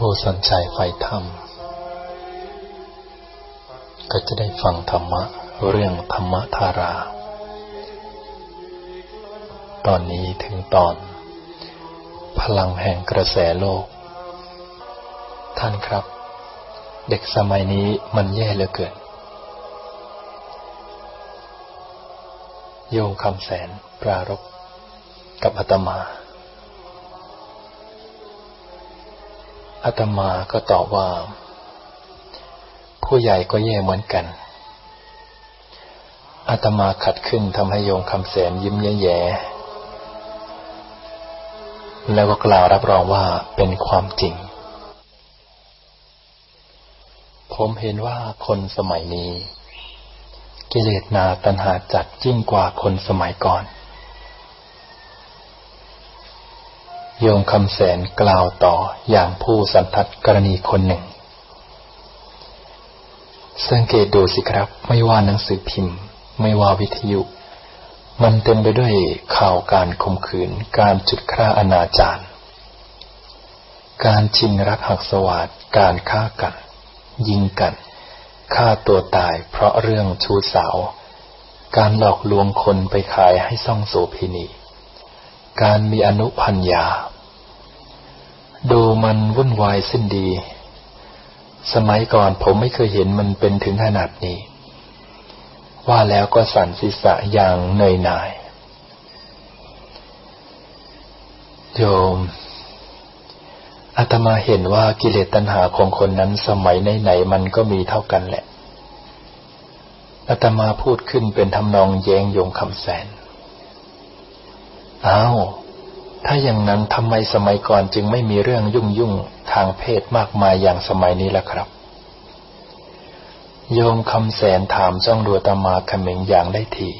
ผู้สนใจไฟธรรม ก็จะได้ฟังธรรมะเรื่องธรรมธารา ตอนนี้ถึงตอน พลังแห่งกระแสโลก ท่านครับ เด็กสมัยนี้มันแย่เหลือเกิน โยงคำแสนปรารบกับอาตมาอาตมาก็ตอบว่า ผู้ใหญ่ก็แย่เหมือนกันอาตมาขัดขึ้นทำให้โยงคำแสนยิ้มแย่ๆแล้วก็กล่าวรับรองว่าเป็นความจริง ผมเห็นว่าคนสมัยนี้ กิเลสนาตัณหาจัดยิ่งกว่าคนสมัยก่อน โยมคำแสนกล่าวต่ออย่างผู้สันทัดกรณีคนหนึ่ง สังเกตดูสิครับ ไม่ว่าหนังสือพิมพ์ ไม่ว่าวิทยุ มันเต็มไปด้วยข่าวการข่มขืน การจุดฆ่าอนาจารการชิงรักหักสวาดการฆ่ากัน ยิงกัน ฆ่าตัวตายเพราะเรื่องชู้สาว การหลอกลวงคนไปขายให้ซ่องโสพินี การมีอนุพันยา ดูมันวุ่นวายสิ้นดี สมัยก่อนผมไม่เคยเห็นมันเป็นถึงขนาดนี้ ว่าแล้วก็สั่นศีรษะอย่างเนยนาย โยม อาตมาเห็นว่ากิเลสตัณหาของคนนั้นสมัยไหนๆมันก็มีเท่ากันแหละอาตมาพูดขึ้นเป็นทำนองแยงโยงคำแสนอ้าวถ้าอย่างนั้นทำไมสมัยก่อนจึงไม่มีเรื่องยุ่งยุ่งทางเพศมากมายอย่างสมัยนี้ล่ะครับ โยมคำแสนถามจ้องดูตมาขมิงอย่างได้ที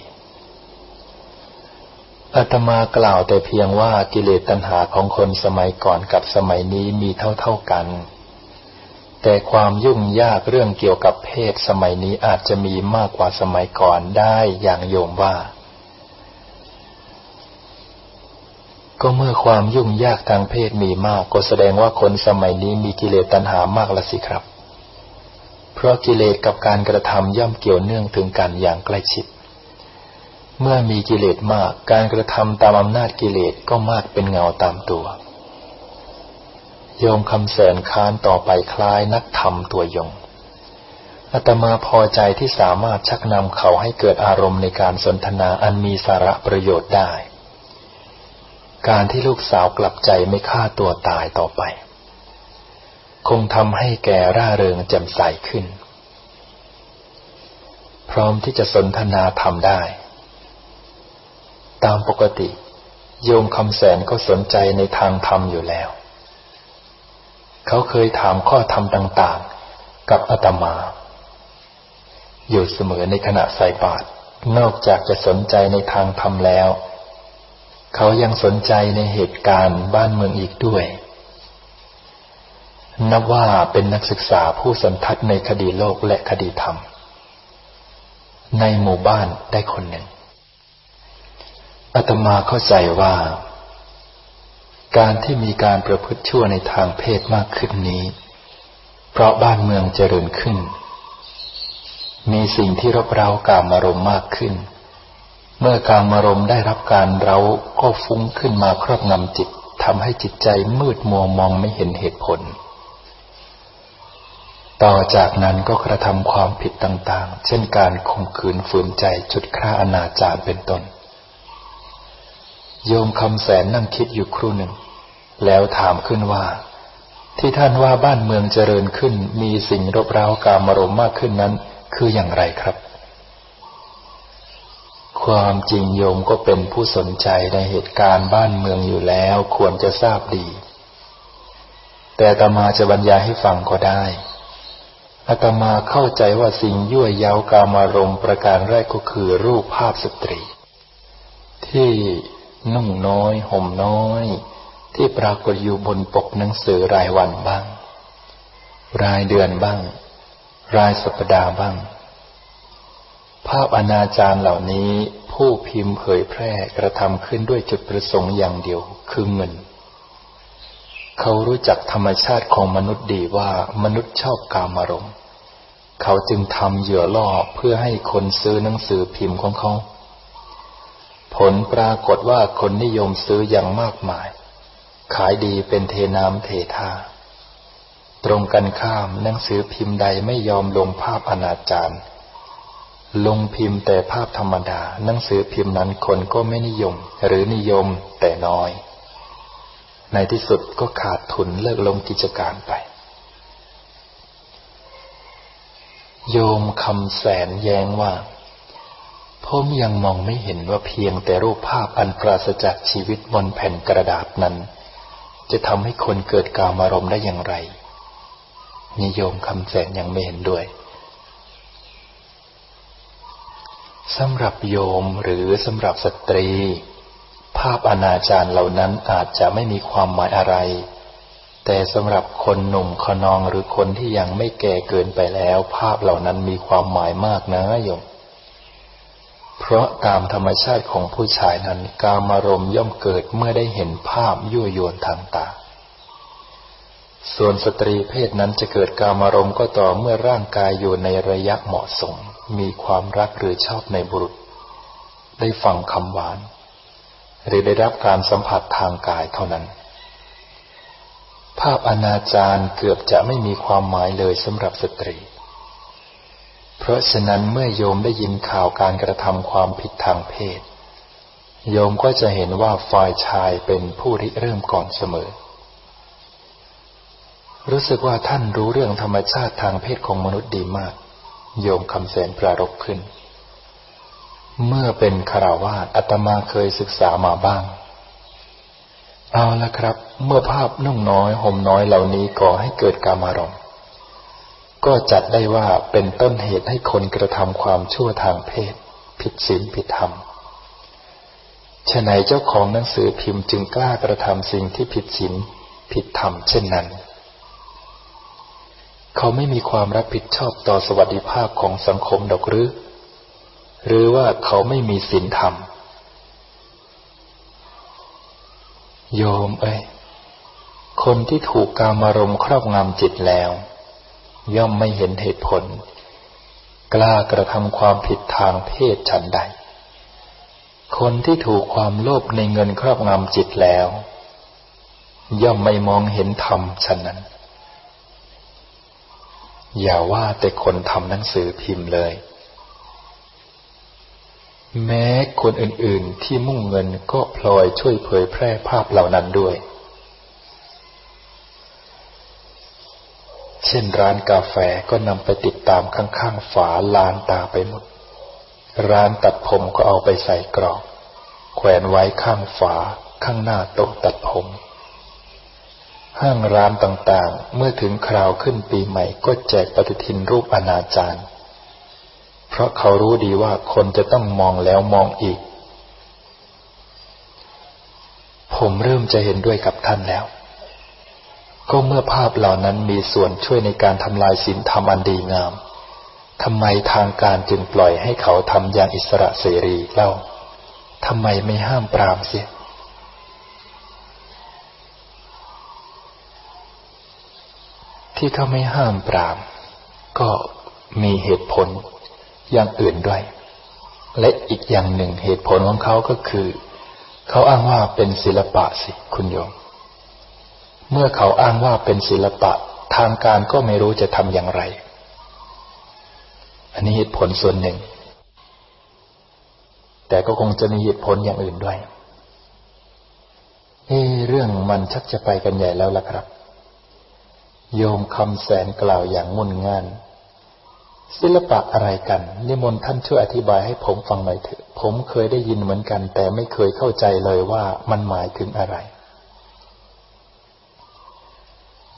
อาตมากล่าวแต่เพียงว่ากิเลสตัณหาของคนสมัยก่อนกับสมัยนี้มีเท่าๆกัน แต่ความยุ่งยากเรื่องเกี่ยวกับเพศสมัยนี้อาจจะมีมากกว่าสมัยก่อนได้อย่างโยมว่า ก็เมื่อความยุ่งยากทางเพศมีมาก ก็แสดงว่าคนสมัยนี้มีกิเลสตัณหามากละสิครับ เพราะกิเลสกับการกระทำย่อมเกี่ยวเนื่องถึงกันอย่างใกล้ชิด เมื่อมีกิเลสมากการกระทำตามอำนาจกิเลสก็มากเป็นเงาตามตัว โยมคำแสนค้านต่อไปคล้ายนักธรรมตัวยงอาตมาพอใจที่สามารถชักนำเขาให้เกิดอารมณ์ในการสนทนาอันมีสาระประโยชน์ได้ การที่ลูกสาวกลับใจไม่ฆ่าตัวตายต่อไป คงทำให้แกร่าเริงแจ่มใสขึ้น พร้อมที่จะสนทนาทำได้ ตามปกติ โยมคำแสนก็สนใจในทางธรรมอยู่แล้ว เขาเคยถามข้อธรรมต่าง ๆ กับอาตมา อยู่เสมอในขณะใส่บาตรนอกจากจะสนใจในทางธรรมแล้ว เขายังสนใจในเหตุการณ์บ้านเมืองอีกด้วย นับว่าเป็นนักศึกษาผู้สันทัดในคดีโลกและคดีธรรม ในหมู่บ้านได้คนหนึ่ง อาตมาเข้าใจว่า การที่มีการประพฤติชั่วในทางเพศมากขึ้นนี้ เพราะบ้านเมืองเจริญขึ้น มีสิ่งที่รบเร้ากามารมมากขึ้น เมื่อการมารมได้รับการเราก็ฟุ้งขึ้นมาครอบงำจิตทำให้จิตใจมืดมัวมองไม่เห็นเหตุผล ต่อจากนั้นก็กระทำความผิดต่างๆ เช่นการข่มขืนฝืนใจจุดฆ่าอนาจารเป็นต้น โยมคำแสนนั่งคิดอยู่ครู่หนึ่ง แล้วถามขึ้นว่า ที่ท่านว่าบ้านเมืองเจริญขึ้น มีสิ่งรบเร้าการมารมมากขึ้นนั้น คืออย่างไรครับ ความจริงโยมก็เป็นผู้สนใจในเหตุการณ์บ้านเมืองอยู่แล้วควรจะทราบดี แต่ตมาจะบรรยายให้ฟังก็ได้อาตมาเข้าใจว่าสิ่งยั่วเย้ากามารมประการแรกก็คือรูปภาพสตรี ที่ นุ่งน้อย ห่มน้อย ที่ปรากฏอยู่บนปกหนังสือรายวันบ้าง รายเดือนบ้าง รายสัปดาห์บ้าง ภาพอนาจารเหล่านี้ผู้พิมพ์เผยแพร่กระทำขึ้นด้วยจุดประสงค์อย่างเดียวคือเงิน เขารู้จักธรรมชาติของมนุษย์ดีว่ามนุษย์ชอบกามารมณ์เขาจึงทำเหยื่อล่อเพื่อให้คนซื้อหนังสือพิมพ์ของเขา ผลปรากฏว่าคนนิยมซื้ออย่างมากมาย ขายดีเป็นเทน้ำเทท่า ตรงกันข้ามหนังสือพิมพ์ใดไม่ยอมลงภาพอนาจารลงพิมพ์แต่ภาพธรรมดา หนังสือพิมพ์นั้นคนก็ไม่นิยม หรือนิยมแต่น้อย ในที่สุดก็ขาดทุนเลิกลงกิจการไป โยมคำแสนแย้งว่า ผมยังมองไม่เห็นว่าเพียงแต่รูปภาพอันปราศจากชีวิตบนแผ่นกระดาษนั้น จะทำให้คนเกิดกามารมได้อย่างไร นิยมคำแสนยังไม่เห็นด้วยสำหรับโยมหรือสำหรับสตรี ภาพอนาจารเหล่านั้นอาจจะไม่มีความหมายอะไร แต่สำหรับคนหนุ่มขนองหรือคนที่ยังไม่แก่เกินไปแล้ว ภาพเหล่านั้นมีความหมายมากนะโยม เพราะตามธรรมชาติของผู้ชายนั้น กามารมย่อมเกิดเมื่อได้เห็นภาพยั่วยวนทางตา ส่วนสตรีเพศนั้นจะเกิดกามารมก็ต่อเมื่อร่างกายอยู่ในระยะเหมาะสม มีความรักหรือชอบในบุรุษ ได้ฟังคำหวาน หรือได้รับการสัมผัสทางกายเท่านั้น ภาพอนาจารเกือบจะไม่มีความหมายเลยสำหรับสตรี เพราะฉะนั้นเมื่อโยมได้ยินข่าวการกระทำความผิดทางเพศ โยมก็จะเห็นว่าฝ่ายชายเป็นผู้ริเริ่มก่อนเสมอ รู้สึกว่าท่านรู้เรื่องธรรมชาติทางเพศของมนุษย์ดีมาก โยมคำแสนปรารบขึ้น เมื่อเป็นคาราวาสอาตมาเคยศึกษามาบ้าง เอาละครับ เมื่อภาพนุ่งน้อยห่มน้อยเหล่านี้ก่อให้เกิดการมารมณ์ ก็จัดได้ว่าเป็นต้นเหตุให้คนกระทำความชั่วทางเพศ ผิดศีลผิดธรรมฉะไหนเจ้าของหนังสือพิมพ์จึงกล้ากระทำสิ่งที่ผิดศีลผิดธรรมเช่นนั้น เขาไม่มีความรับผิดชอบต่อสวัสดิภาพของสังคมดอกหรือ หรือว่าเขาไม่มีศีลธรรม โยมเอ้ย คนที่ถูกกามารมครอบงำจิตแล้ว ย่อมไม่เห็นเหตุผล กล้ากระทำความผิดทางเพศฉันใด คนที่ถูกความโลภในเงินครอบงำจิตแล้ว ย่อมไม่มองเห็นธรรมฉันนั้น อย่าว่าแต่คนทำหนังสือพิมพ์เลย แม้คนอื่นๆที่มุ่งเงินก็พลอยช่วยเผยแพร่ภาพเหล่านั้นด้วย เช่นร้านกาแฟก็นำไปติดตามข้างๆฝาลานตาไปหมด ร้านตัดผมก็เอาไปใส่กรอบแขวนไว้ข้างฝาข้างหน้าโต๊ะตัดผม ห้างร้านต่างๆ เมื่อถึงคราวขึ้นปีใหม่ก็แจกปฏิทินรูปอนาจารเพราะเขารู้ดีว่าคนจะต้องมองแล้วมองอีก ผมเริ่มจะเห็นด้วยกับท่านแล้ว ก็เมื่อภาพเหล่านั้นมีส่วนช่วยในการทำลายศีลธรรมอันดีงามทำไมทางการจึงปล่อยให้เขาทำอย่างอิสระเสรีเล่าทำไมไม่ห้ามปรามเสียที่เขาไม่ห้ามปราม ก็มีเหตุผลอย่างอื่นด้วย และอีกอย่างหนึ่งเหตุผลของเขาก็คือ เขาอ้างว่าเป็นศิลปะสิคุณโยม เมื่อเขาอ้างว่าเป็นศิลปะทางการก็ไม่รู้จะทำอย่างไร อันนี้เหตุผลส่วนหนึ่ง แต่ก็คงจะมีเหตุผลอย่างอื่นด้วยเอเรื่องมันชักจะไปกันใหญ่แล้วล่ะครับ โยมคำแสนกล่าวอย่างงุนงาน ศิลปะอะไรกันนิมนต์ท่านช่วยอธิบายให้ผมฟังหน่อยเถอะ ผมเคยได้ยินเหมือนกัน แต่ไม่เคยเข้าใจเลยว่ามันหมายถึงอะไร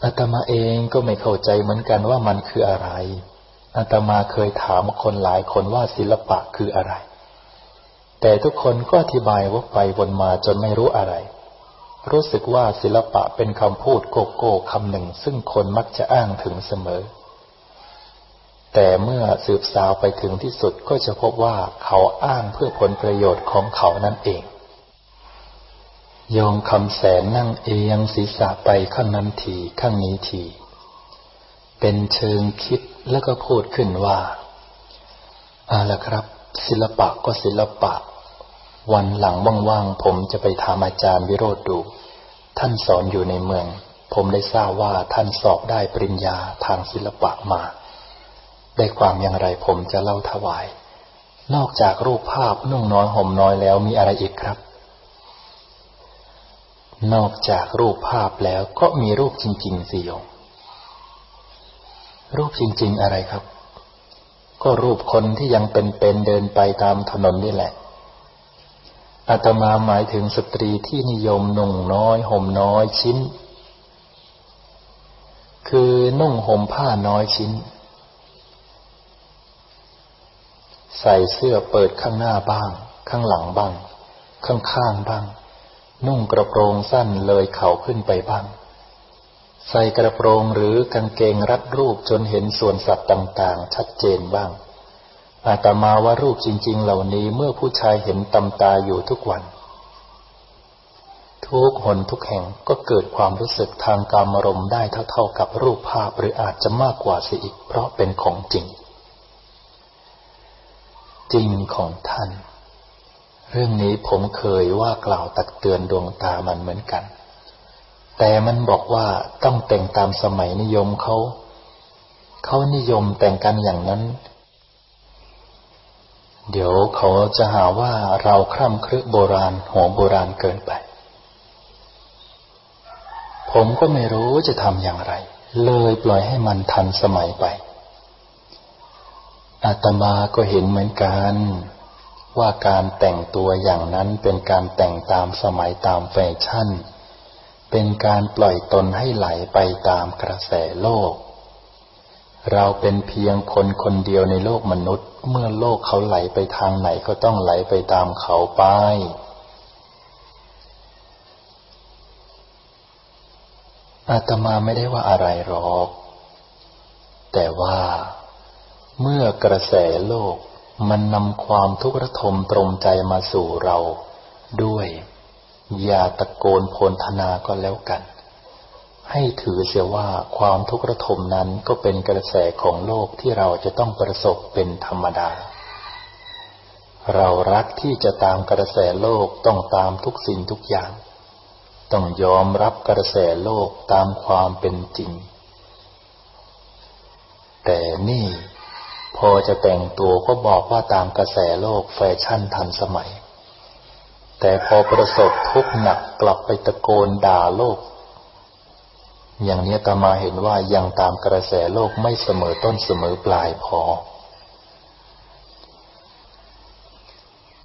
อาตมาเองก็ไม่เข้าใจเหมือนกันว่ามันคืออะไรอาตมาเคยถามคนหลายคนว่าศิลปะคืออะไร แต่ทุกคนก็อธิบายวกไปวนมาจนไม่รู้อะไร รู้สึกว่าศิลปะเป็นคำพูดโกโก้คำหนึ่ง ซึ่งคนมักจะอ้างถึงเสมอ แต่เมื่อสืบสาวไปถึงที่สุดก็จะพบว่าเขาอ้างเพื่อผลประโยชน์ของเขานั่นเอง ยองคำแสนนั่งเอียงศีรษะไปข้างนั้นทีข้างนี้ที เป็นเชิงคิดแล้วก็พูดขึ้นว่าอาละครับ ศิลปะก็ศิลปะ วันหลังว่างๆผมจะไปถามอาจารย์วิโรธดู ท่านสอนอยู่ในเมือง ผมได้ทราบว่าท่านสอบได้ปริญญาทางศิลปะมา ได้ความอย่างไรผมจะเล่าถวาย นอกจากรูปภาพนุ่งน้อยห่มน้อยแล้วมีอะไรอีกครับ นอกจากรูปภาพแล้วก็มีรูปจริงๆสิโยมรูปจริง ๆอะไรครับ ก็รูปคนที่ยังเป็นๆเเดินไปตามถนนนี่แหละอาตมาหมายถึงสตรีที่นิยมนุ่งน้อยห่มน้อยชิ้น คือนุ่งห่มผ้าน้อยชิ้น ใส่เสื้อเปิดข้างหน้าบ้าง ข้างหลังบ้าง ข้างๆบ้าง นุ่งกระโปรงสั้นเลยเข่าขึ้นไปบ้าง ใส่กระโปรงหรือกางเกงรัดรูปจนเห็นส่วนสัตว์ต่างๆ ชัดเจนบ้าง อาตมาว่ารูปจริง ๆ เหล่านี้เมื่อผู้ชายเห็นตำตาอยู่ทุกวัน ทุกหนทุกแห่งก็เกิดความรู้สึกทางการมรมได้เท่าๆกับรูปภาพหรืออาจจะมากกว่าเสิอีกเพราะเป็นของจริง จริงของท่าน เรื่องนี้ผมเคยว่ากล่าวตักเตือนดวงตามันเหมือนกัน แต่มันบอกว่าต้องแต่งตามสมัยนิยมเขาเขานิยมแต่งกันอย่างนั้น เดี๋ยวเขาจะหาว่าเราคร่ำครึโบราณหัวโบราณเกินไป ผมก็ไม่รู้จะทำอย่างไร เลยปล่อยให้มันทันสมัยไปอาตมาก็เห็นเหมือนกัน ว่าการแต่งตัวอย่างนั้นเป็นการแต่งตามสมัยตามแฟชั่น เป็นการปล่อยตนให้ไหลไปตามกระแสโลก เราเป็นเพียงคนคนเดียวในโลกมนุษย์ เมื่อโลกเขาไหลไปทางไหนก็ต้องไหลไปตามเขาไปอาตมาไม่ได้ว่าอะไรหรอก แต่ว่าเมื่อกระแสโลก มันนำความทุกข์ระทมตรมใจมาสู่เราด้วย อย่าตะโกนโพลธนาก็แล้วกัน ให้ถือเสียว่าความทุกข์ระทมนั้นก็เป็นกระแสของโลกที่เราจะต้องประสบเป็นธรรมดา เรารักที่จะตามกระแสโลกต้องตามทุกสิ่งทุกอย่าง ต้องยอมรับกระแสโลกตามความเป็นจริง แต่นี่ พอจะแต่งตัวก็บอกว่าตามกระแสโลกแฟชั่นทันสมัย แต่พอประสบทุกข์หนักกลับไปตะโกนด่าโลก อย่างนี้ตามาเห็นว่ายังตามกระแสโลกไม่เสมอต้นเสมอปลายพอ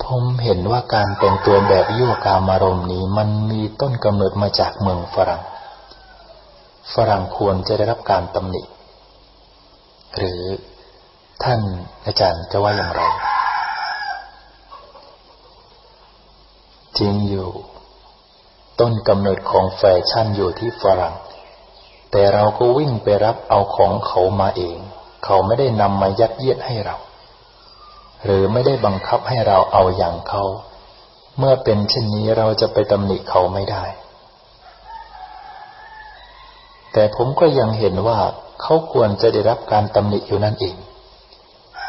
ผมเห็นว่าการแต่งตัวแบบยั่วกามารมณ์นี้มันมีต้นกำเนิดมาจากเมืองฝรั่ง ฝรั่งควรจะได้รับการตำหนิ หรือ ท่านอาจารย์จะว่าอย่างไร จริงอยู่ ต้นกำเนิดของแฟชั่นอยู่ที่ฝรั่ง แต่เราก็วิ่งไปรับเอาของเขามาเอง เขาไม่ได้นำมายัดเยียดให้เรา หรือไม่ได้บังคับให้เราเอาอย่างเขา เมื่อเป็นเช่นนี้เราจะไปตำหนิเขาไม่ได้ แต่ผมก็ยังเห็นว่าเขาควรจะได้รับการตำหนิอยู่นั่นเอง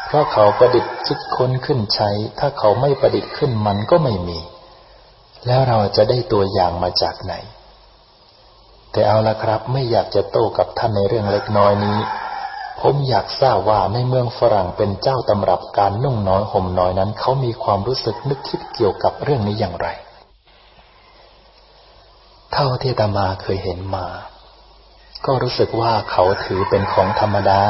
เพราะเขาประดิษฐ์คิดค้นขึ้นใช้ ถ้าเขาไม่ประดิษฐ์ขึ้นมันก็ไม่มี แล้วเราจะได้ตัวอย่างมาจากไหน แต่เอาละครับไม่อยากจะโต้กับท่านในเรื่องเล็กน้อยนี้ ผมอยากทราบว่าในเมืองฝรั่งเป็นเจ้าตำรับการนุ่งน้อยห่มน้อยนั้น เขามีความรู้สึกนึกคิดเกี่ยวกับเรื่องนี้อย่างไร เท่าที่ตามาเคยเห็นมา ก็รู้สึกว่าเขาถือเป็นของธรรมดา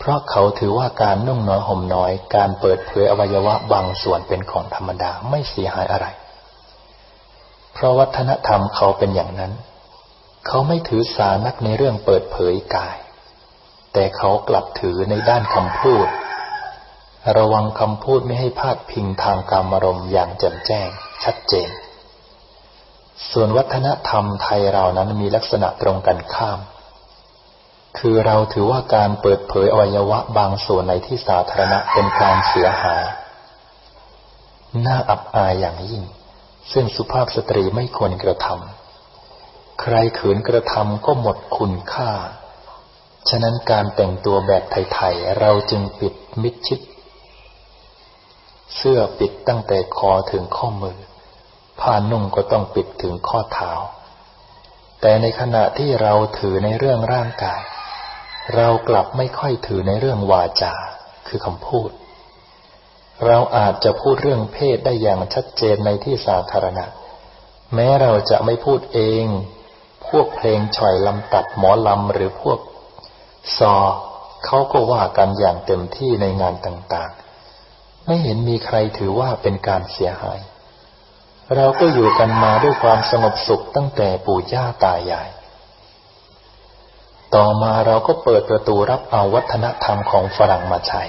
เพราะเขาถือว่าการนุ่งน้อยห่มน้อย การเปิดเผยอวัยวะบางส่วนเป็นของธรรมดาไม่เสียหายอะไร เพราะวัฒนธรรมเขาเป็นอย่างนั้น เขาไม่ถือสานักในเรื่องเปิดเผยกาย แต่เขากลับถือในด้านคำพูด ระวังคำพูดไม่ให้พาดพิงทางการมรมอย่างแจ่มแจ้ง ชัดเจน ส่วนวัฒนธรรมไทยเรานั้นมีลักษณะตรงกันข้าม คือเราถือว่าการเปิดเผยอวัยวะบางส่วนในที่สาธารณะเป็นการเสียหาย น่าอับอายอย่างยิ่ง ซึ่งสุภาพสตรีไม่ควรกระทำ ใครขืนกระทำก็หมดคุณค่า ฉะนั้นการแต่งตัวแบบไทยๆ เราจึงปิดมิดชิด เสื้อปิดตั้งแต่คอถึงข้อมือ ผ้านุ่งก็ต้องปิดถึงข้อเท้า แต่ในขณะที่เราถือในเรื่องร่างกาย เรากลับไม่ค่อยถือในเรื่องวาจา คือคำพูด เราอาจจะพูดเรื่องเพศได้อย่างชัดเจนในที่สาธารณะ แม้เราจะไม่พูดเอง พวกเพลงฉ่อยลำตัดหมอลำหรือพวกซอเขาก็ว่ากันอย่างเต็มที่ในงานต่างๆ ไม่เห็นมีใครถือว่าเป็นการเสียหาย เราก็อยู่กันมาด้วยความสงบสุขตั้งแต่ปู่ย่าตายาย ต่อมาเราก็เปิดประตูรับเอาวัฒนธรรมของฝรั่งมาใช้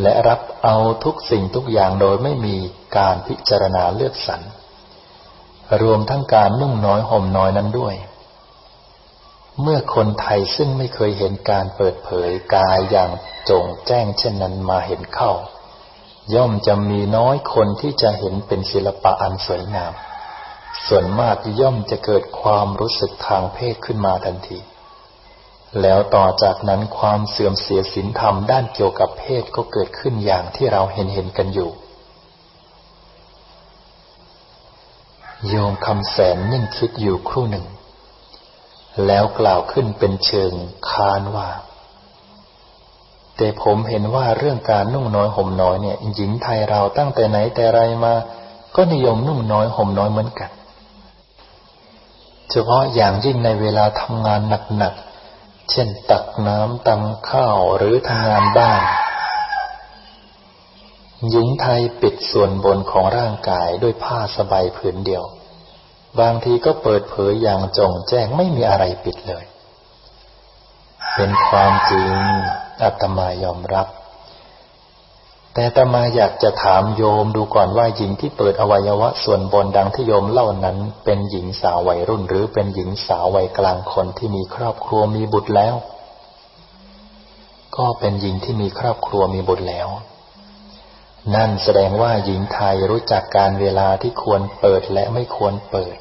และรับเอาทุกสิ่งทุกอย่างโดยไม่มีการพิจารณาเลือกสรรรวมทั้งการนุ่งน้อยห่มน้อยนั้นด้วย เมื่อคนไทยซึ่งไม่เคยเห็นการเปิดเผยกายอย่างจงแจ้งเช่นนั้นมาเห็นเข้า ย่อมจะมีน้อยคนที่จะเห็นเป็นศิลปะอันสวยงาม ส่วนมากย่อมจะเกิดความรู้สึกทางเพศขึ้นมาทันที แล้วต่อจากนั้นความเสื่อมเสียศีลธรรมด้านเกี่ยวกับเพศก็เกิดขึ้นอย่างที่เราเห็นเห็นกันอยู่ โยมคำแสนนิ่งคิดอยู่ครู่หนึ่ง แล้วกล่าวขึ้นเป็นเชิงค้านว่า แต่ผมเห็นว่าเรื่องการนุ่งน้อยห่มน้อยเนี่ยหญิงไทยเราตั้งแต่ไหนแต่ไรมา ก็นิยมนุ่งน้อยห่มน้อยเหมือนกัน เฉพาะอย่างยิ่งในเวลาทำงานหนัก เช่นตักน้ำตำข้าวหรือทำงานบ้านหญิงไทยปิดส่วนบนของร่างกายด้วยผ้าสบายผืนเดียว บางทีก็เปิดเผยอย่างจงแจ้งไม่มีอะไรปิดเลย เป็นความจริงอาตมายอมรับ แต่ตมาอยากจะถามโยมดูก่อนว่าหญิงที่เปิดอวัยวะส่วนบนดังที่โยมเล่านั้น เป็นหญิงสาววัยรุ่น หรือเป็นหญิงสาววัยกลางคนที่มีครอบครัวมีบุตรแล้ว ก็เป็นหญิงที่มีครอบครัวมีบุตรแล้ว นั่นแสดงว่าหญิงไทยรู้จักการเวลาที่ควรเปิดและไม่ควรเปิด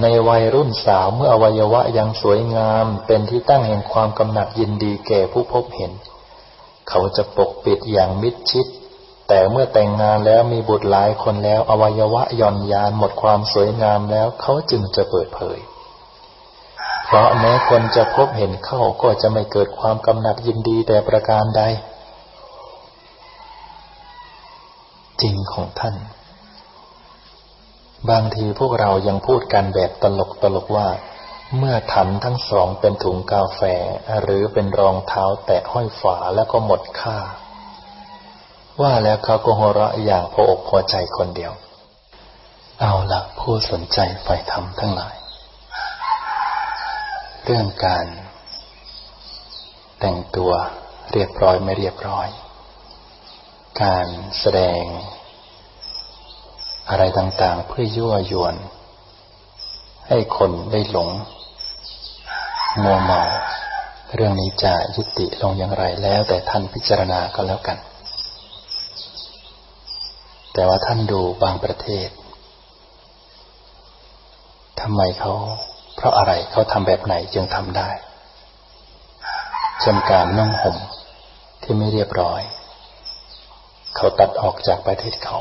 ในวัยรุ่นสาวเมื่ออวัยวะยังสวยงาม เป็นที่ตั้งแห่งความกำหนัดยินดีแก่ผู้พบเห็น เขาจะปกปิดอย่างมิดชิด แต่เมื่อแต่งงานแล้วมีบุตรหลายคนแล้ว อวัยวะย่อนยานหมดความสวยงามแล้ว เขาจึงจะเปิดเผย เพราะแม้คนจะพบเห็นเข้าก็จะไม่เกิดความกำหนัดยินดีแต่ประการใด จริงของท่าน บางทีพวกเรายังพูดกันแบบตลกตลกว่า เมื่อถันทั้งสองเป็นถุงกาแฟ หรือเป็นรองเท้าแตะห้อยฝาแล้วก็หมดค่า ว่าแล้วเขาก็หัวเราะอย่างพออกพอใจคนเดียว เอาละผู้สนใจไฟธรรมทั้งหลาย เรื่องการ แต่งตัวเรียบร้อยไม่เรียบร้อย การแสดง อะไรต่างๆเพื่อยั่วยวน ให้คนได้หลง มัวเมาเรื่องนี้จะยุติลงอย่างไรแล้ว แต่ท่านพิจารณาก็แล้วกัน แต่ว่าท่านดูบางประเทศทำไมเขาเพราะอะไรเขาทำแบบไหนจึงทำได้เช่นการนุ่งห่มที่ไม่เรียบร้อย เขาตัดออกจากประเทศเขา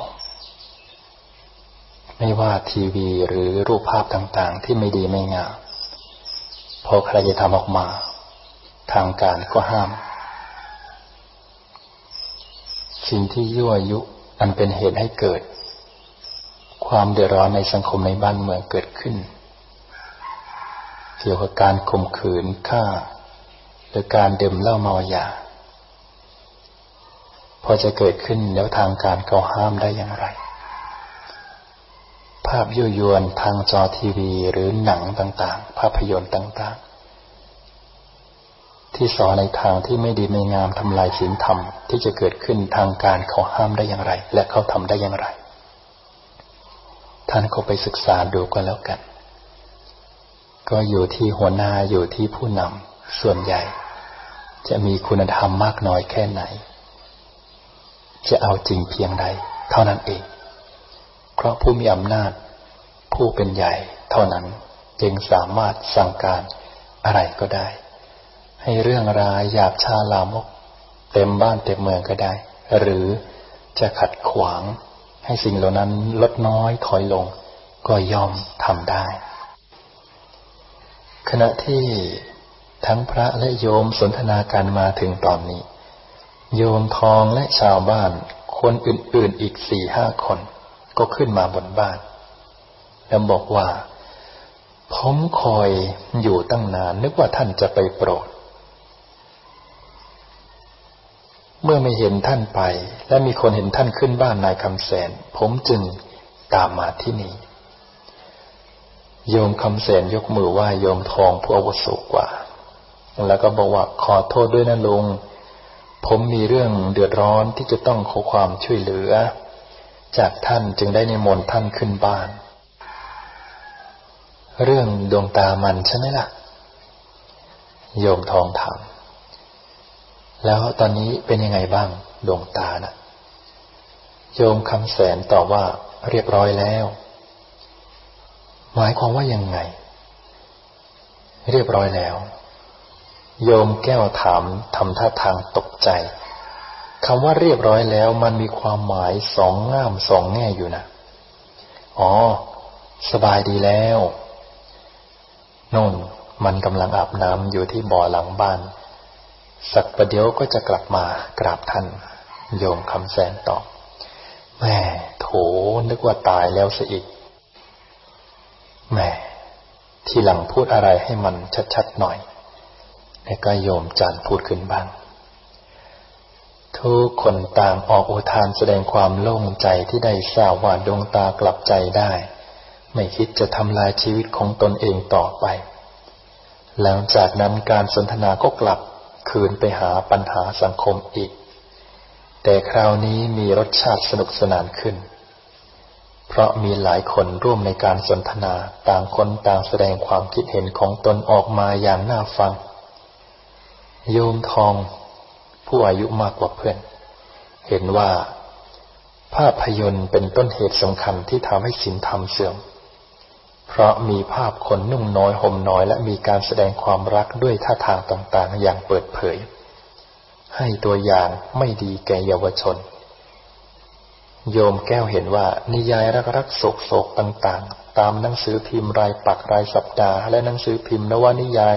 ไม่ว่าทีวีหรือรูปภาพต่างๆ ที่ไม่ดีไม่งาม พอใครจะทำออกมา ทางการก็ห้าม สิ่งที่ยั่วยุอันเป็นเหตุให้เกิด ความเดือดร้อนในสังคมในบ้านเมืองเกิดขึ้น เกี่ยวกับการข่มขืนฆ่า หรือการดื่มเหล้าเมายาพอจะเกิดขึ้นแล้วทางการเขาห้ามได้อย่างไร ภาพยั่วยวนทางจอทีวีหรือหนังต่าง ๆ ภาพยนตร์ต่าง ๆ ที่สอนในทางที่ไม่ดีไม่งามทำลายศีลธรรมที่จะเกิดขึ้นทางการเขาห้ามได้อย่างไร และเขาทำได้อย่างไร ท่านก็ไปศึกษาดูก็แล้วกัน ก็อยู่ที่หัวหน้าอยู่ที่ผู้นำส่วนใหญ่ จะมีคุณธรรมมากน้อยแค่ไหน จะเอาจริงเพียงใด เท่านั้นเอง เพราะผู้มีอำนาจ ผู้เป็นใหญ่ เท่านั้นจึงสามารถสั่งการอะไรก็ได้ ให้เรื่องรายหยาบชาลามก เต็มบ้านเต็มเมืองก็ได้ หรือจะขัดขวางให้สิ่งเหล่านั้นลดน้อยถอยลง ก็ยอมทำได้ ขณะที่ทั้งพระและโยมสนทนาการมาถึงตอนนี้ โยมทองและชาวบ้านคนอื่นๆอีกสี่ห้าคน ก็ขึ้นมาบนบ้าน แล้วบอกว่า ผมคอยอยู่ตั้งนาน นึกว่าท่านจะไปโปรด เมื่อไม่เห็นท่านไป และมีคนเห็นท่านขึ้นบ้านนายคำแสน ผมจึงตามมาที่นี่ โยมคำแสนยกมือไหว้โยมทองผู้อาวุโสกว่า แล้วก็บอกว่าขอโทษด้วยนะลุงผมมีเรื่องเดือดร้อนที่จะต้องขอความช่วยเหลือ จากท่านจึงได้ในมนท่านขึ้นบ้าน เรื่องดวงตามันใช่ไหมล่ะ โยมทองถาม แล้วตอนนี้เป็นยังไงบ้างดวงตานะโยมคำแสนตอบว่าเรียบร้อยแล้ว หมายความว่ายังไง เรียบร้อยแล้ว โยมแก้วถามทำท่าทางตกใจ คำว่าเรียบร้อยแล้วมันมีความหมายสองง่ามสองแง่อยู่นะอ๋อ สบายดีแล้วนู่นมันกำลังอาบน้ำอยู่ที่บ่อหลังบ้าน สักประเดี๋ยวก็จะกลับมากราบท่าน โยมคำแสนตอบแม่โถนึกว่าตายแล้วซะอีกแม่ทีหลังพูดอะไรให้มันชัดๆหน่อย แล้วก็โยมจันพูดขึ้นบ้าง ทุกคนต่างออกโอทานแสดงความโล่งใจที่ได้ทราบว่าดวงตากลับใจได้ ไม่คิดจะทำลายชีวิตของตนเองต่อไป หลังจากนั้นการสนทนาก็กลับคืนไปหาปัญหาสังคมอีก แต่คราวนี้มีรสชาติสนุกสนานขึ้น เพราะมีหลายคนร่วมในการสนทนาต่างคนต่างแสดงความคิดเห็นของตนออกมาอย่างน่าฟัง โยมทอง ผู้อายุมากกว่าเพื่อน เห็นว่าภาพยนตร์เป็นต้นเหตุสำคัญที่ทำให้ศีลธรรมเสื่อม เพราะมีภาพคนนุ่งน้อยห่มน้อย และมีการแสดงความรักด้วยท่าทางต่างๆ อย่างเปิดเผย ให้ตัวอย่างไม่ดีแก่เยาวชน โยมแก้วเห็นว่า นิยายรักรักโศกโศกต่างๆ ตามหนังสือพิมพ์รายปักรายสัปดาห์ และหนังสือพิมพ์นวนิยาย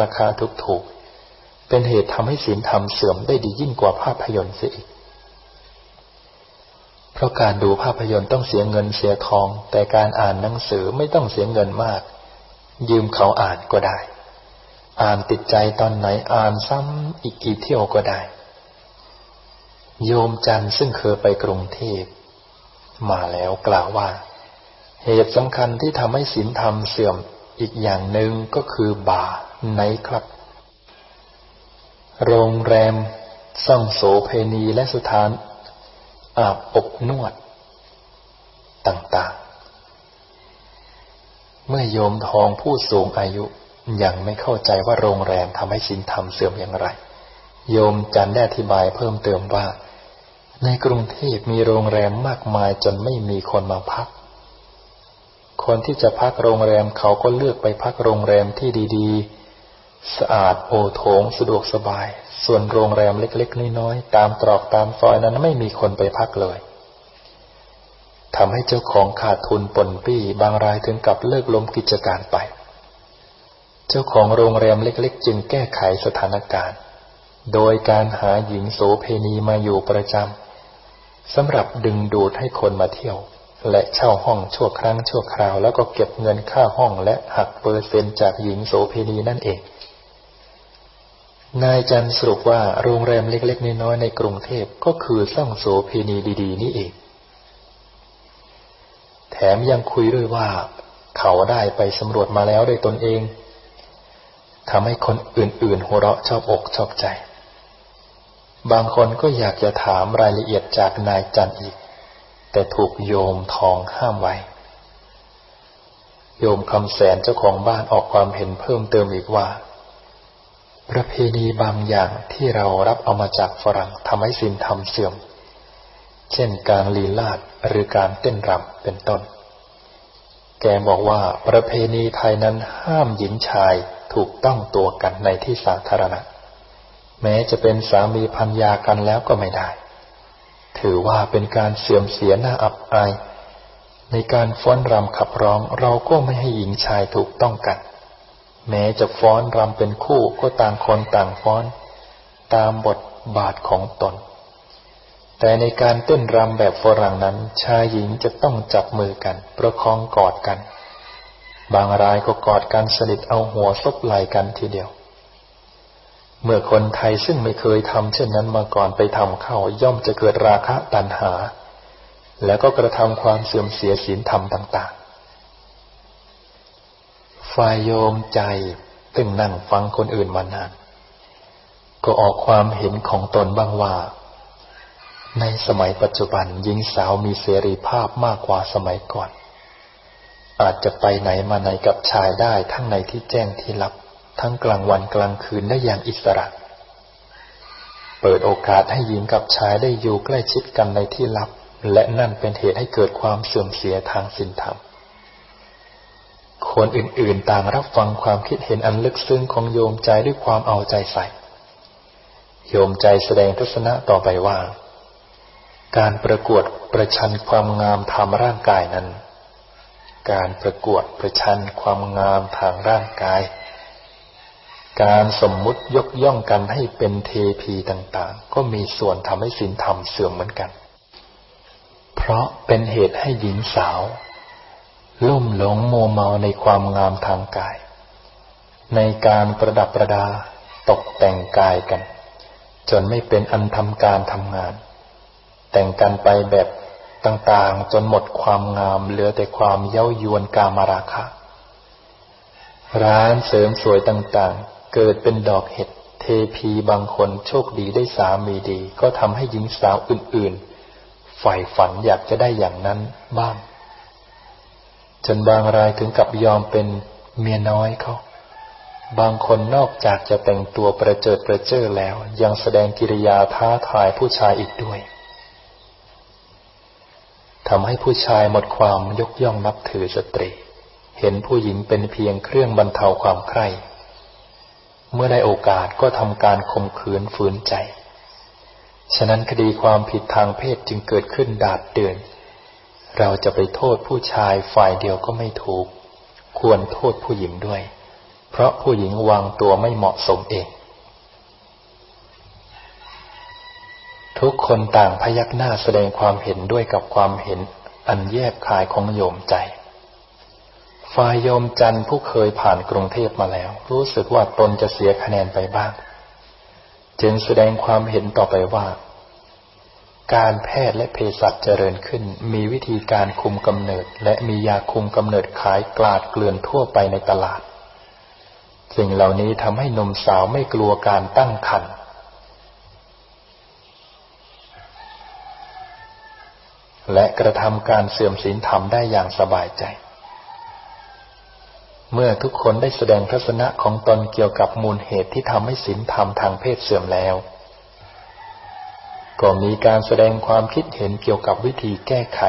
ราคาถูกๆ เป็นเหตุทำให้ศีลธรรมเสื่อมได้ดียิ่งกว่าภาพยนตร์เสียอีก เพราะการดูภาพยนตร์ต้องเสียเงินเสียทอง แต่การอ่านหนังสือไม่ต้องเสียเงินมาก ยืมเขาอ่านก็ได้ อ่านติดใจตอนไหนอ่านซ้ำอีกกี่เที่ยวก็ได้ โยมจันซึ่งเคยไปกรุงเทพมาแล้วกล่าวว่า เหตุสำคัญที่ทำให้ศีลธรรมเสื่อมอีกอย่างหนึ่งก็คือบาร์ไนครับ โรงแรมซ่องโสเพณีและสถาน อาบอบนวด ต่างๆ เมื่อโยมทองผู้สูงอายุยังไม่เข้าใจว่าโรงแรมทำให้สินธรรมเสื่อมอย่างไร โยมจันได้อธิบายเพิ่มเติมว่า ในกรุงเทพมีโรงแรมมากมายจนไม่มีคนมาพัก คนที่จะพักโรงแรมเขาก็เลือกไปพักโรงแรมที่ดี ๆ สะอาดโอโถงสะดวกสบาย ส่วนโรงแรมเล็กๆน้อยๆตามตรอกตามซอยนั้นไม่มีคนไปพักเลยทำให้เจ้าของขาดทุนปนปี้บางรายถึงกับเลิกล้มกิจการไป เจ้าของโรงแรมเล็กๆ จึงแก้ไขสถานการณ์ โดยการหาหญิงโสเพณีมาอยู่ประจำสำหรับดึงดูดให้คนมาเที่ยว และเช่าห้องชั่วครั้งชั่วคราว แล้วก็เก็บเงินค่าห้องและหักเปอร์เซ็นต์จากหญิงโสเพณีนั่นเอง นายจันสรุปว่าโรงแรมเล็กๆน้อยๆในกรุงเทพก็คือซ่องโสเพณีดีๆ นี่เอง แถมยังคุยด้วยว่า เขาได้ไปสำรวจมาแล้วด้วยตนเองทำให้คนอื่นๆ หัวเราะชอบอกชอบใจ บางคนก็อยากจะถามรายละเอียดจากนายจันอีก แต่ถูกโยมทองห้ามไว้ โยมคำแสนเจ้าของบ้านออกความเห็นเพิ่มเติมอีกว่า ประเพณีบางอย่างที่เรารับเอามาจากฝรั่งทำให้ศีลธรรมเสื่อม เช่นการลีลาดหรือการเต้นรำเป็นต้น แกบอกว่าประเพณีไทยนั้นห้ามหญิงชายถูกต้องตัวกันในที่สาธารณะ แม้จะเป็นสามีพันยากันแล้วก็ไม่ได้ ถือว่าเป็นการเสื่อมเสียหน้าอับอาย ในการฟ้อนรำขับร้องเราก็ไม่ให้หญิงชายถูกต้องกัน แม้จะฟ้อนรำเป็นคู่ก็ต่างคนต่างฟ้อน ตามบทบาทของตน แต่ในการเต้นรำแบบฝรั่งนั้น ชายหญิงจะต้องจับมือกัน ประคองกอดกัน บางรายก็กอดกันสนิทเอาหัวซบไหล่กันทีเดียว เมื่อคนไทยซึ่งไม่เคยทำเช่นนั้นมาก่อนไปทำเข้าย่อมจะเกิดราคะตัณหา แล้วก็กระทำความเสื่อมเสียศีลธรรมต่าง ฝ่ายโยมใจตึงนั่งฟังคนอื่นมานาน ก็ออกความเห็นของตนบ้างว่า ในสมัยปัจจุบันหญิงสาวมีเสรีภาพมากกว่าสมัยก่อน อาจจะไปไหนมาไหนกับชายได้ทั้งในที่แจ้งที่ลับ ทั้งกลางวันกลางคืนได้อย่างอิสระ เปิดโอกาสให้หญิงกับชายได้อยู่ใกล้ชิดกันในที่ลับ และนั่นเป็นเหตุให้เกิดความเสื่อมเสียทางศีลธรรม คนอื่นๆ ต่างรับฟังความคิดเห็นอันลึกซึ้งของโยมใจด้วยความเอาใจใส่ โยมใจแสดงทัศนะต่อไปว่า การประกวดประชันความงามทางร่างกายนั้น การประกวดประชันความงามทางร่างกาย การสมมุติยกย่องกันให้เป็นเทพีต่างๆ ก็มีส่วนทำให้ศีลธรรมเสื่อมเหมือนกัน เพราะเป็นเหตุให้หญิงสาว ลุ่มหลงโมเมาในความงามทางกาย ในการประดับประดาตกแต่งกายกัน จนไม่เป็นอันทำการทำงาน แต่งกันไปแบบต่างๆ จนหมดความงามเหลือแต่ความเย้ายวนกามราคะ ร้านเสริมสวยต่างๆ เกิดเป็นดอกเห็ดเทพีบางคนโชคดีได้สามีดี ก็ทำให้หญิงสาวอื่นๆใฝ่ฝันอยากจะได้อย่างนั้นบ้าง จนบางรายถึงกับยอมเป็นเมียน้อยเขาบางคนนอกจากจะแต่งตัวประเจิดประเจิอแล้ว ยังแสดงกิริยาท้าทายผู้ชายอีกด้วยทำให้ผู้ชายหมดความยกย่องนับถือสตรี เห็นผู้หญิงเป็นเพียงเครื่องบรรเทาความใคร่ เมื่อได้โอกาสก็ทำการข่มขืนฝืนใจ ฉะนั้นคดีความผิดทางเพศจึงเกิดขึ้นดาดเดือน เราจะไปโทษผู้ชายฝ่ายเดียวก็ไม่ถูก ควรโทษผู้หญิงด้วย เพราะผู้หญิงวางตัวไม่เหมาะสมเอง ทุกคนต่างพยักหน้าแสดงความเห็นด้วยกับความเห็นอันแยบคายของโยมใจ ฝ่ายโยมจันผู้เคยผ่านกรุงเทพมาแล้ว รู้สึกว่าตนจะเสียคะแนนไปบ้าง จึงแสดงความเห็นต่อไปว่า การแพทย์และเภสัชเจริญขึ้น มีวิธีการคุมกำเนิด และมียาคุมกำเนิดขายกลาดเกลื่อนทั่วไปในตลาด สิ่งเหล่านี้ทำให้นมสาวไม่กลัวการตั้งครรภ์และกระทำการเสื่อมศีลธรรมได้อย่างสบายใจ เมื่อทุกคนได้แสดงทัศนะของตนเกี่ยวกับมูลเหตุที่ทำให้ศีลธรรมทางเพศเสื่อมแล้ว ก็มีการแสดงความคิดเห็นเกี่ยวกับวิธีแก้ไข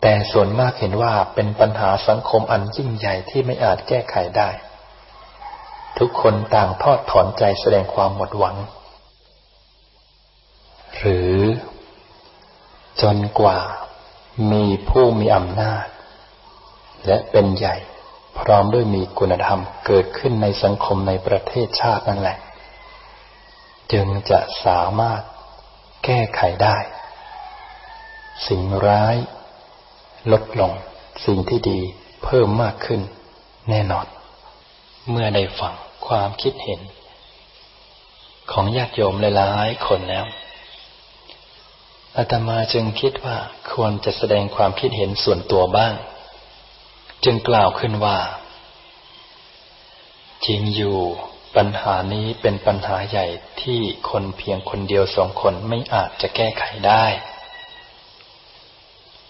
แต่ส่วนมากเห็นว่าเป็นปัญหาสังคมอันยิ่งใหญ่ที่ไม่อาจแก้ไขได้ ทุกคนต่างทอดถอนใจแสดงความหมดหวัง หรือจนกว่ามีผู้มีอำนาจ และเป็นใหญ่ พร้อมด้วยมีคุณธรรมเกิดขึ้นในสังคมในประเทศชาตินั่นแหละ จึงจะสามารถแก้ไขได้ สิ่งร้ายลดลง สิ่งที่ดีเพิ่มมากขึ้น แน่นอน เมื่อได้ฟังความคิดเห็น ของญาติโยมหลายๆคนแล้วอาตมาจึงคิดว่าควรจะแสดงความคิดเห็นส่วนตัวบ้าง จึงกล่าวขึ้นว่า จริงอยู่ ปัญหานี้เป็นปัญหาใหญ่ที่คนเพียงคนเดียวสองคนไม่อาจจะแก้ไขได้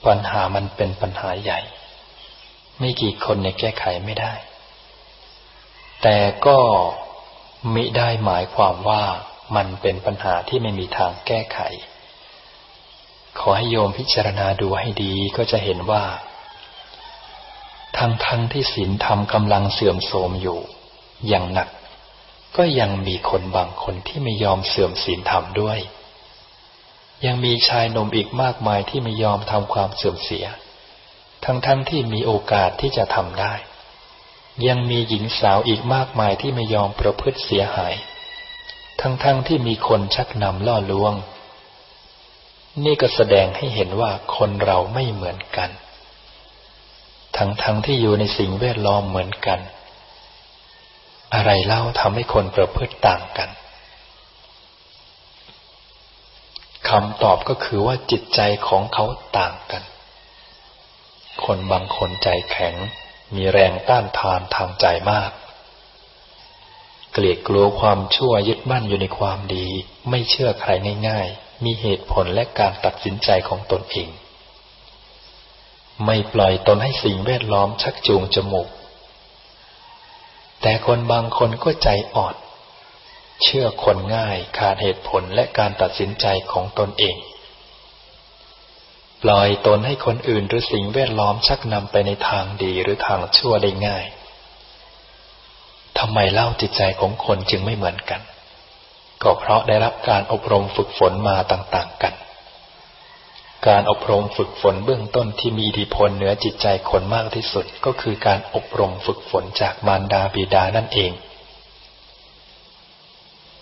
ปัญหามันเป็นปัญหาใหญ่ ไม่กี่คนในแก้ไขไม่ได้ แต่ก็มิได้หมายความว่ามันเป็นปัญหาที่ไม่มีทางแก้ไข ขอให้โยมพิจารณาดูให้ดีก็จะเห็นว่า ทั้งทั้งที่ศีลธรรมกำลังเสื่อมโทรมอยู่อย่างหนัก ก็ยังมีคนบางคนที่ไม่ยอมเสื่อมศีลธรรมด้วย ยังมีชายนมอีกมากมายที่ไม่ยอมทำความเสื่อมเสีย ทั้งทั้งที่มีโอกาสที่จะทำได้ ยังมีหญิงสาวอีกมากมายที่ไม่ยอมประพฤติเสียหาย ทั้งๆทที่มีคนชักนำล่อลวง นี่ก็แสดงให้เห็นว่าคนเราไม่เหมือนกัน ทั้งๆทที่อยู่ในสิ่งแวดล้อมเหมือนกัน อะไรเล่าทำให้คนประพฤติต่างกันคำตอบก็คือว่าจิตใจของเขาต่างกัน คนบางคนใจแข็ง มีแรงต้านทานทางใจมาก เกลียดกลัวความชั่วยึดมั่นอยู่ในความดี ไม่เชื่อใครง่ายๆ มีเหตุผลและการตัดสินใจของตนเอง ไม่ปล่อยตนให้สิ่งแวดล้อมชักจูงจมูก แต่คนบางคนก็ใจอ่อน เชื่อคนง่ายขาดเหตุผลและการตัดสินใจของตนเอง ปล่อยตนให้คนอื่นหรือสิ่งแวดล้อมชักนำไปในทางดีหรือทางชั่วได้ง่ายทำไมเล่าจิตใจของคนจึงไม่เหมือนกัน ก็เพราะได้รับการอบรมฝึกฝนมาต่าง ๆ กัน การอบรมฝึกฝนเบื้องต้นที่มีอิทธิพลเหนือจิตใจคนมากที่สุดก็คือการอบรมฝึกฝนจากมารดาบิดานั่นเอง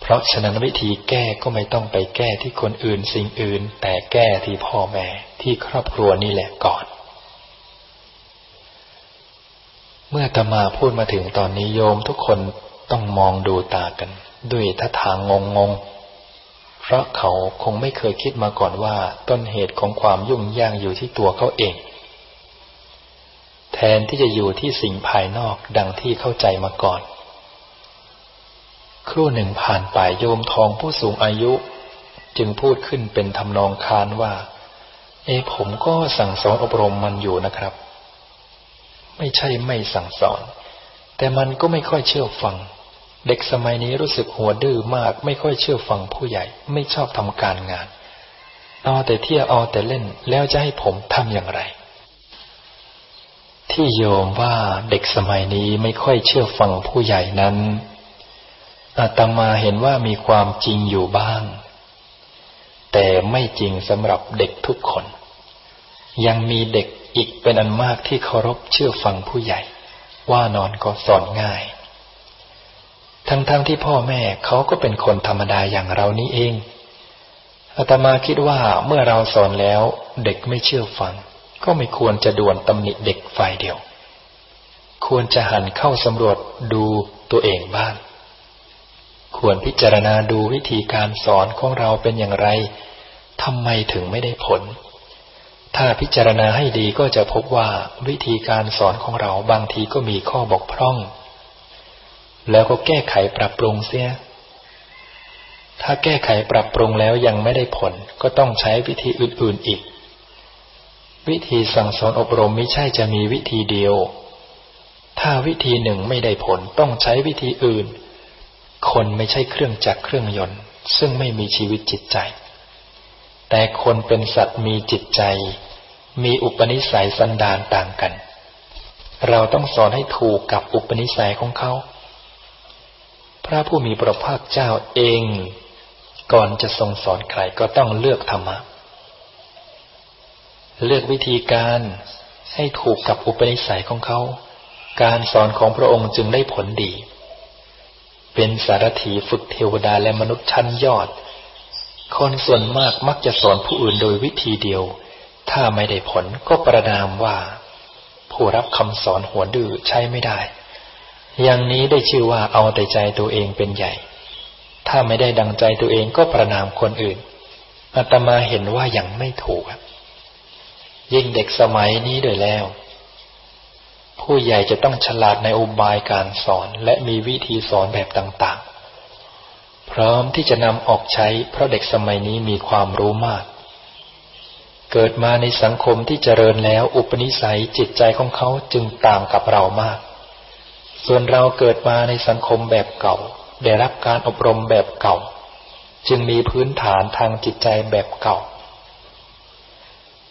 เพราะฉะนั้นวิธีแก้ก็ไม่ต้องไปแก้ที่คนอื่นสิ่งอื่น แต่แก้ที่พ่อแม่ที่ครอบครัวนี่แหละก่อน เมื่อตมาพูดมาถึงตอนนี้โยมทุกคนต้องมองดูตากัน ด้วยท่าทางงงง เพราะเขาคงไม่เคยคิดมาก่อนว่าต้นเหตุของความยุ่งยากอยู่ที่ตัวเขาเอง แทนที่จะอยู่ที่สิ่งภายนอกดังที่เข้าใจมาก่อน ครู่หนึ่งผ่านไปโยมทองผู้สูงอายุ จึงพูดขึ้นเป็นทำนองคานว่า เอผมก็สั่งสอนอบรมมันอยู่นะครับ ไม่ใช่ไม่สั่งสอน แต่มันก็ไม่ค่อยเชื่อฟัง เด็กสมัยนี้รู้สึกหัวดื้อมาก ไม่ค่อยเชื่อฟังผู้ใหญ่ ไม่ชอบทำการงาน เอาแต่เที่ยวเอาแต่เล่นแล้วจะให้ผมทำอย่างไร ที่โยมว่าเด็กสมัยนี้ไม่ค่อยเชื่อฟังผู้ใหญ่นั้นอาตมาเห็นว่ามีความจริงอยู่บ้าง แต่ไม่จริงสำหรับเด็กทุกคน ยังมีเด็กอีกเป็นอันมากที่เคารพเชื่อฟังผู้ใหญ่ ว่านอนก็สอนง่าย ทั้งๆทที่พ่อแม่เขาก็เป็นคนธรรมดาอย่างเรานี้เองอาตมาคิดว่าเมื่อเราสอนแล้วเด็กไม่เชื่อฟัง ก็ไม่ควรจะด่วนตำหนิเด็กฝ่ายเดียว ควรจะหันเข้าสำรวจดูตัวเองบ้าง ควรพิจารณาดูวิธีการสอนของเราเป็นอย่างไรทำไมถึงไม่ได้ผล ถ้าพิจารณาให้ดีก็จะพบว่าวิธีการสอนของเราบางทีก็มีข้อบกพร่อง แล้วก็แก้ไขปรับปรุงเสีย ถ้าแก้ไขปรับปรุงแล้วยังไม่ได้ผล ก็ต้องใช้วิธีอื่นๆอีก วิธีสั่งสอนอบรมไม่ใช่จะมีวิธีเดียว ถ้าวิธีหนึ่งไม่ได้ผลต้องใช้วิธีอื่น คนไม่ใช่เครื่องจักรเครื่องยนต์ ซึ่งไม่มีชีวิตจิตใจ แต่คนเป็นสัตว์มีจิตใจ มีอุปนิสัยสันดานต่างกัน เราต้องสอนให้ถูกกับอุปนิสัยของเขา พระผู้มีพระภาคเจ้าเอง ก่อนจะทรงสอนใครก็ต้องเลือกธรรมะ เลือกวิธีการให้ถูกกับอุปนิสัยของเขา การสอนของพระองค์จึงได้ผลดี เป็นสารถีฝึกเทวดาและมนุษย์ชั้นยอด คนส่วนมากมักจะสอนผู้อื่นโดยวิธีเดียว ถ้าไม่ได้ผลก็ประนามว่า ผู้รับคำสอนหัวดื้อใช้ไม่ได้ อย่างนี้ได้ชื่อว่าเอาแต่ใจตัวเองเป็นใหญ่ ถ้าไม่ได้ดังใจตัวเองก็ประนามคนอื่นอาตมาเห็นว่ายังไม่ถูกยิ่งเด็กสมัยนี้ด้วยแล้ว ผู้ใหญ่จะต้องฉลาดในอุบายการสอนและมีวิธีสอนแบบต่างๆ พร้อมที่จะนำออกใช้เพราะเด็กสมัยนี้มีความรู้มาก เกิดมาในสังคมที่เจริญแล้วอุปนิสัยจิตใจของเขาจึงต่างกับเรามาก ส่วนเราเกิดมาในสังคมแบบเก่า ได้รับการอบรมแบบเก่า จึงมีพื้นฐานทางจิตใจแบบเก่า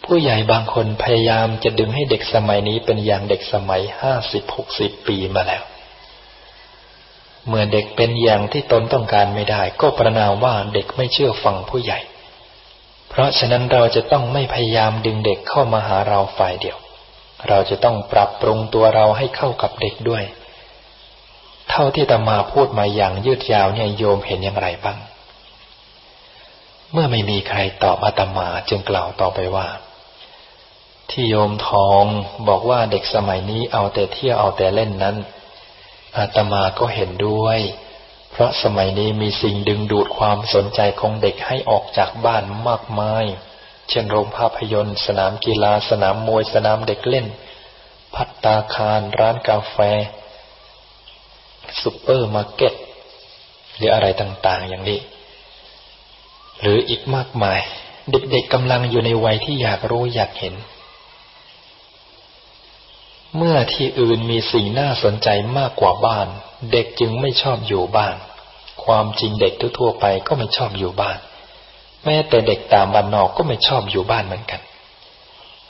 ผู้ใหญ่บางคนพยายามจะดึงให้เด็กสมัยนี้เป็นอย่างเด็กสมัยห้าสิบหกสิบปีมาแล้ว เมื่อเด็กเป็นอย่างที่ตนต้องการไม่ได้ ก็ประนามว่าเด็กไม่เชื่อฟังผู้ใหญ่ เพราะฉะนั้นเราจะต้องไม่พยายามดึงเด็กเข้ามาหาเราฝ่ายเดียว เราจะต้องปรับปรุงตัวเราให้เข้ากับเด็กด้วย เท่าที่ตมาพูดมาอย่างยืดยาวเนี่ยโยมเห็นอย่างไรบ้าง เมื่อไม่มีใครตอบอาตมาจึงกล่าวต่อไปว่า ที่โยมทองบอกว่าเด็กสมัยนี้เอาแต่เที่ยวเอาแต่เล่นนั้น อาตมาก็เห็นด้วย เพราะสมัยนี้มีสิ่งดึงดูดความสนใจของเด็กให้ออกจากบ้านมากมาย เช่นโรงภาพยนตร์ สนามกีฬา สนามมวย สนามเด็กเล่น พัตตาคาร ร้านกาแฟ ซูเปอร์มาร์เก็ต หรืออะไรต่าง ๆ อย่างนี้ หรืออีกมากมาย เด็กๆกำลังอยู่ในวัยที่อยากรู้อยากเห็น เมื่อที่อื่นมีสิ่งน่าสนใจมากกว่าบ้าน เด็กจึงไม่ชอบอยู่บ้าน ความจริงเด็กทั่วไปก็ไม่ชอบอยู่บ้าน แม้แต่เด็กตามบ้านนอกก็ไม่ชอบอยู่บ้านเหมือนกัน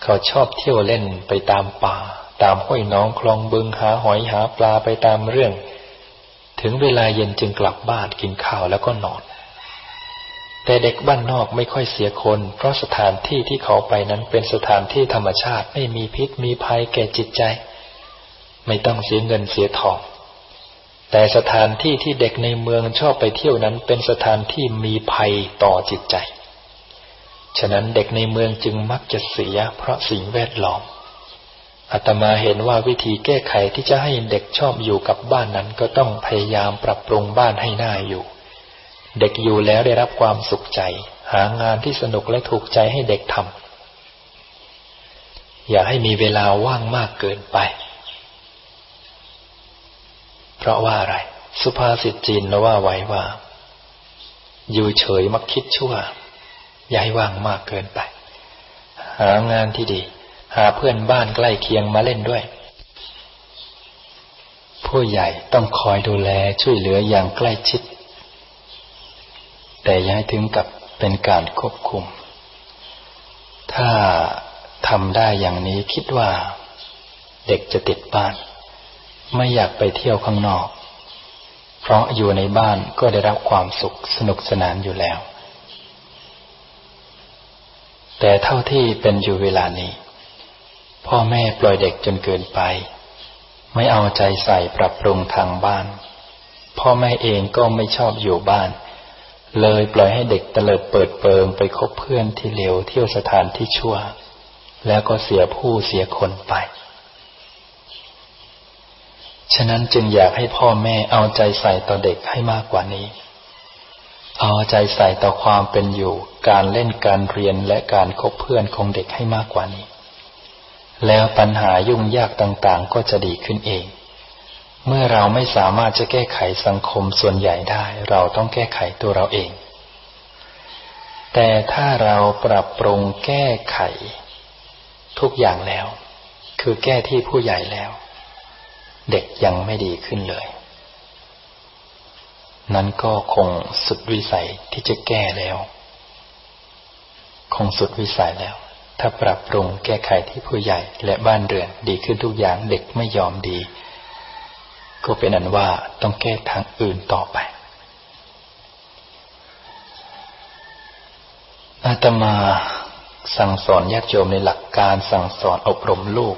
เขาชอบเที่ยวเล่นไปตามป่าตามห้วยน้องคลองบึงหาหอยหาปลาไปตามเรื่อง ถึงเวลาเย็นจึงกลับบ้านกินข้าวแล้วก็นอน แต่เด็กบ้านนอกไม่ค่อยเสียคน เพราะสถานที่ที่เขาไปนั้นเป็นสถานที่ธรรมชาติไม่มีพิษมีภัยแก่จิตใจ ไม่ต้องเสียเงินเสียทอง แต่สถานที่ที่เด็กในเมืองชอบไปเที่ยวนั้นเป็นสถานที่มีภัยต่อจิตใจ ฉะนั้นเด็กในเมืองจึงมักจะเสียเพราะสิ่งแวดล้อม อาตมาเห็นว่าวิธีแก้ไขที่จะให้เด็กชอบอยู่กับบ้านนั้น ก็ต้องพยายามปรับปรุงบ้านให้น่าอยู่ เด็กอยู่แล้วได้รับความสุขใจ หางานที่สนุกและถูกใจให้เด็กทำอย่าให้มีเวลาว่างมากเกินไป เพราะว่าอะไร สุภาษิตจีนเราว่าไว้ว่า อยู่เฉยมักคิดชั่ว อย่าให้ว่างมากเกินไป หางานที่ดี หาเพื่อนบ้านใกล้เคียงมาเล่นด้วย ผู้ใหญ่ต้องคอยดูแลช่วยเหลืออย่างใกล้ชิด แต่ย้ายถึงกับเป็นการควบคุม ถ้าทำได้อย่างนี้คิดว่า เด็กจะติดบ้าน ไม่อยากไปเที่ยวข้างนอก เพราะอยู่ในบ้านก็ได้รับความสุขสนุกสนานอยู่แล้ว แต่เท่าที่เป็นอยู่เวลานี้ พ่อแม่ปล่อยเด็กจนเกินไป ไม่เอาใจใส่ปรับปรุงทางบ้าน พ่อแม่เองก็ไม่ชอบอยู่บ้าน เลยปล่อยให้เด็กเตลิดเปิดเปิงไปคบเพื่อนที่เลวเที่ยวสถานที่ชั่ว แล้วก็เสียผู้เสียคนไป ฉะนั้นจึงอยากให้พ่อแม่เอาใจใส่ต่อเด็กให้มากกว่านี้ เอาใจใส่ต่อความเป็นอยู่ การเล่นการเรียนและการคบเพื่อนของเด็กให้มากกว่านี้ แล้วปัญหายุ่งยากต่างๆ ก็จะดีขึ้นเอง เมื่อเราไม่สามารถจะแก้ไขสังคมส่วนใหญ่ได้ เราต้องแก้ไขตัวเราเอง แต่ถ้าเราปรับปรุงแก้ไข ทุกอย่างแล้ว คือแก้ที่ผู้ใหญ่แล้ว เด็กยังไม่ดีขึ้นเลย นั้นก็คงสุดวิสัยที่จะแก้แล้ว คงสุดวิสัยแล้ว ถ้าปรับปรุงแก้ไขที่ผู้ใหญ่ และบ้านเรือนดีขึ้นทุกอย่างเด็กไม่ยอมดี ก็เป็นอันว่าต้องแก้ทางอื่นต่อไปอาตมาสั่งสอนญาติโยมในหลักการสั่งสอนอบรมลูก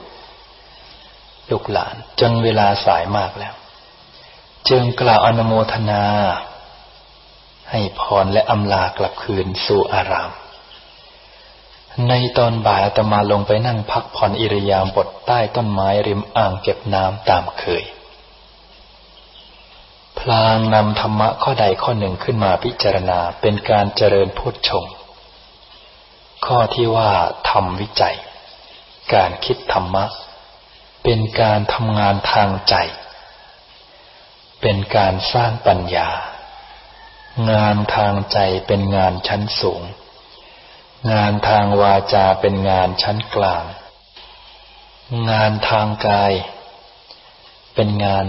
ลูกหลาน จนเวลาสายมากแล้ว จึงกล่าวอนโมทนา ให้พรและอำลากลับคืนสู่อาราม ในตอนบ่ายอาตมาลงไปนั่งพักผ่อนอิริยาบถใต้ต้นไม้ริมอ่างเก็บน้ำตามเคย พลางนำธรรมะข้อใดข้อหนึ่งขึ้นมาพิจารณาเป็นการเจริญพุทธชงข้อที่ว่าทำวิจัย การคิดธรรมะ เป็นการทำงานทางใจ เป็นการสร้างปัญญา งานทางใจเป็นงานชั้นสูง งานทางวาจาเป็นงานชั้นกลาง งานทางกาย เป็นงาน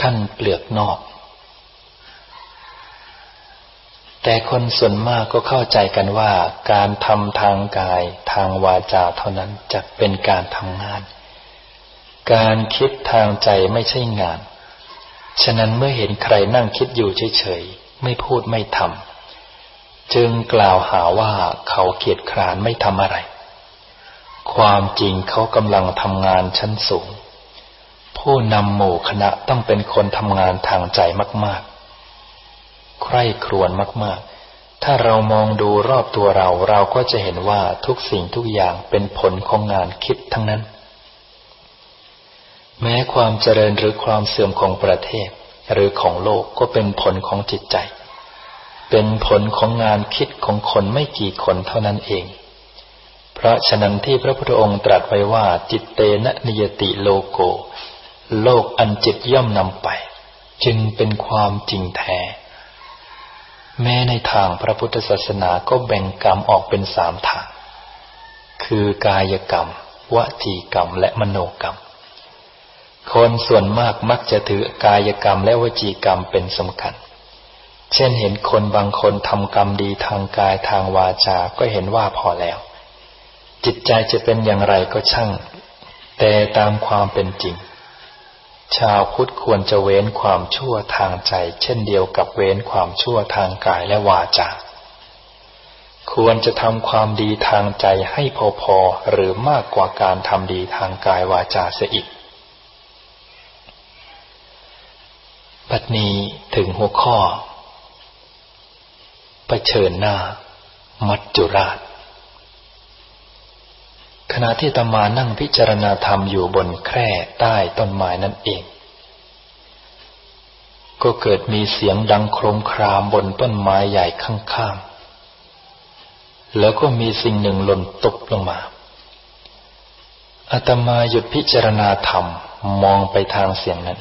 ขั้นเปลือกนอก แต่คนส่วนมากก็เข้าใจกันว่า การทำทางกายทางวาจาเท่านั้นจะเป็นการทำงาน การคิดทางใจไม่ใช่งาน ฉะนั้นเมื่อเห็นใครนั่งคิดอยู่เฉยๆ ไม่พูดไม่ทำ จึงกล่าวหาว่าเขาเกียจคร้านไม่ทำอะไร ความจริงเขากำลังทำงานชั้นสูง ผู้นำหมู่คณะต้องเป็นคนทำงานทางใจมาก ๆ ใคร่ครวญมาก ๆ ถ้าเรามองดูรอบตัวเราเราก็จะเห็นว่าทุกสิ่งทุกอย่างเป็นผลของงานคิดทั้งนั้น แม้ความเจริญหรือความเสื่อมของประเทศหรือของโลกก็เป็นผลของจิตใจ เป็นผลของงานคิดของคนไม่กี่คนเท่านั้นเอง เพราะฉะนั้นที่พระพุทธองค์ตรัสไว้ว่า จิตเตนะนิยติโลโก โลกอันจิตย่อมนำไป จึงเป็นความจริงแท้ แม้ในทางพระพุทธศาสนาก็แบ่งกรรมออกเป็นสามทาง คือกายกรรม วจีกรรม และมโนกรรม คนส่วนมากมักจะถือกายกรรมและวจีกรรมเป็นสำคัญ เช่นเห็นคนบางคนทำกรรมดีทางกายทางวาจา ก็เห็นว่าพอแล้ว จิตใจจะเป็นอย่างไรก็ช่าง แต่ตามความเป็นจริง ชาวพุทธควรจะเว้นความชั่วทางใจ เช่นเดียวกับเว้นความชั่วทางกายและวาจา ควรจะทำความดีทางใจให้พอๆหรือมากกว่าการทำดีทางกายวาจาเสียอีกบัดนี้ถึงหัวข้อ เผชิญหน้า มัจจุราช ขณะที่ตมานั่งพิจารณาธรรมอยู่บนแคร่ใต้ต้นไม้นั่นเอง ก็เกิดมีเสียงดังโครมครามบนต้นไม้ใหญ่ข้างๆ แล้วก็มีสิ่งหนึ่งหล่นตกลงมาอาตมาหยุดพิจารณาธรรมมองไปทางเสียงนั้น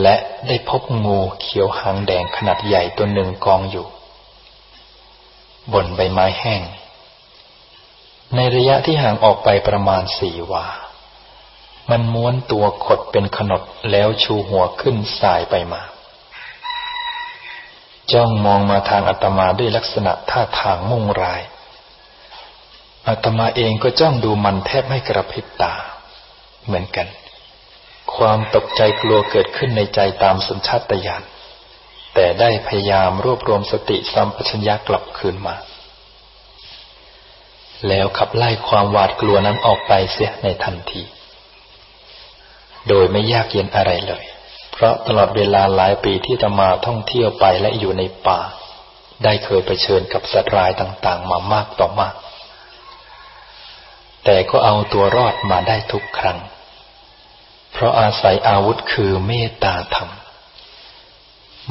และได้พบงูเขียวหางแดงขนาดใหญ่ตัวหนึ่งกองอยู่ บนใบไม้แห้ง ในระยะที่ห่างออกไปประมาณสี่วา มันม้วนตัวขดเป็นขนดแล้วชูหัวขึ้นสายไปมา จ้องมองมาทางอาตมาด้วยลักษณะท่าทางมุ่งร้ายอาตมาเองก็จ้องดูมันแทบไม่กระพริบตา เหมือนกัน ความตกใจกลัวเกิดขึ้นในใจตามสัญชาตญาณ แต่ได้พยายามรวบรวมสติสัมปชัญญะกลับคืนมา แล้วขับไล่ความหวาดกลัวนั้นออกไปเสียในทันที โดยไม่ยากเย็นอะไรเลย เพราะตลอดเวลาหลายปีที่จะมาท่องเที่ยวไปและอยู่ในป่า ได้เคยไปเชิญกับสัตว์ร้ายต่าง ๆ มามากต่อมาก แต่ก็เอาตัวรอดมาได้ทุกครั้ง เพราะอาศัยอาวุธคือเมตตาธรรม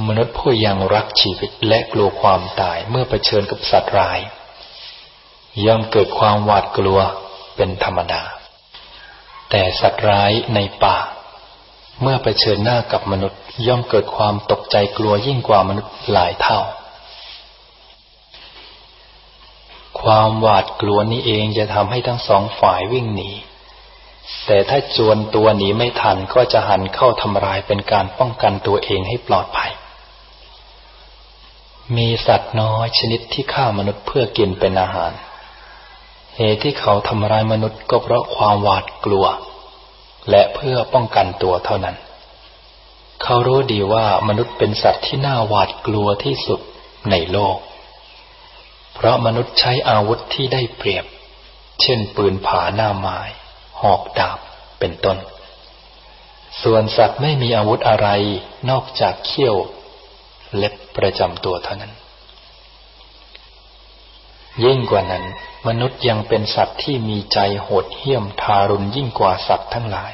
มนุษย์ผู้ยังรักชีวิตและกลัวความตายเมื่อเผชิญกับสัตว์ร้าย ย่อมเกิดความหวาดกลัวเป็นธรรมดา แต่สัตว์ร้ายในป่า เมื่อไปเชิญหน้ากับมนุษย์ ย่อมเกิดความตกใจกลัวยิ่งกว่ามนุษย์หลายเท่า ความหวาดกลัวนี้เองจะทำให้ทั้งสองฝ่ายวิ่งหนีแต่ถ้าจวนตัวหนีไม่ทันก็จะหันเข้าทำลายเป็นการป้องกันตัวเองให้ปลอดภัย มีสัตว์น้อยชนิดที่ฆ่ามนุษย์เพื่อกินเป็นอาหาร เหตุที่เขาทำร้ายมนุษย์ก็เพราะความหวาดกลัว และเพื่อป้องกันตัวเท่านั้น เขารู้ดีว่ามนุษย์เป็นสัตว์ที่น่าหวาดกลัวที่สุดในโลก เพราะมนุษย์ใช้อาวุธที่ได้เปรียบ เช่นปืนผาหน้าไม้ หอกดาบ เป็นต้น ส่วนสัตว์ไม่มีอาวุธอะไรนอกจากเขี้ยว เล็บ ประจำตัวเท่านั้น ยิ่งกว่านั้น มนุษย์ยังเป็นสัตว์ที่มีใจโหดเหี้ยมทารุณยิ่งกว่าสัตว์ทั้งหลาย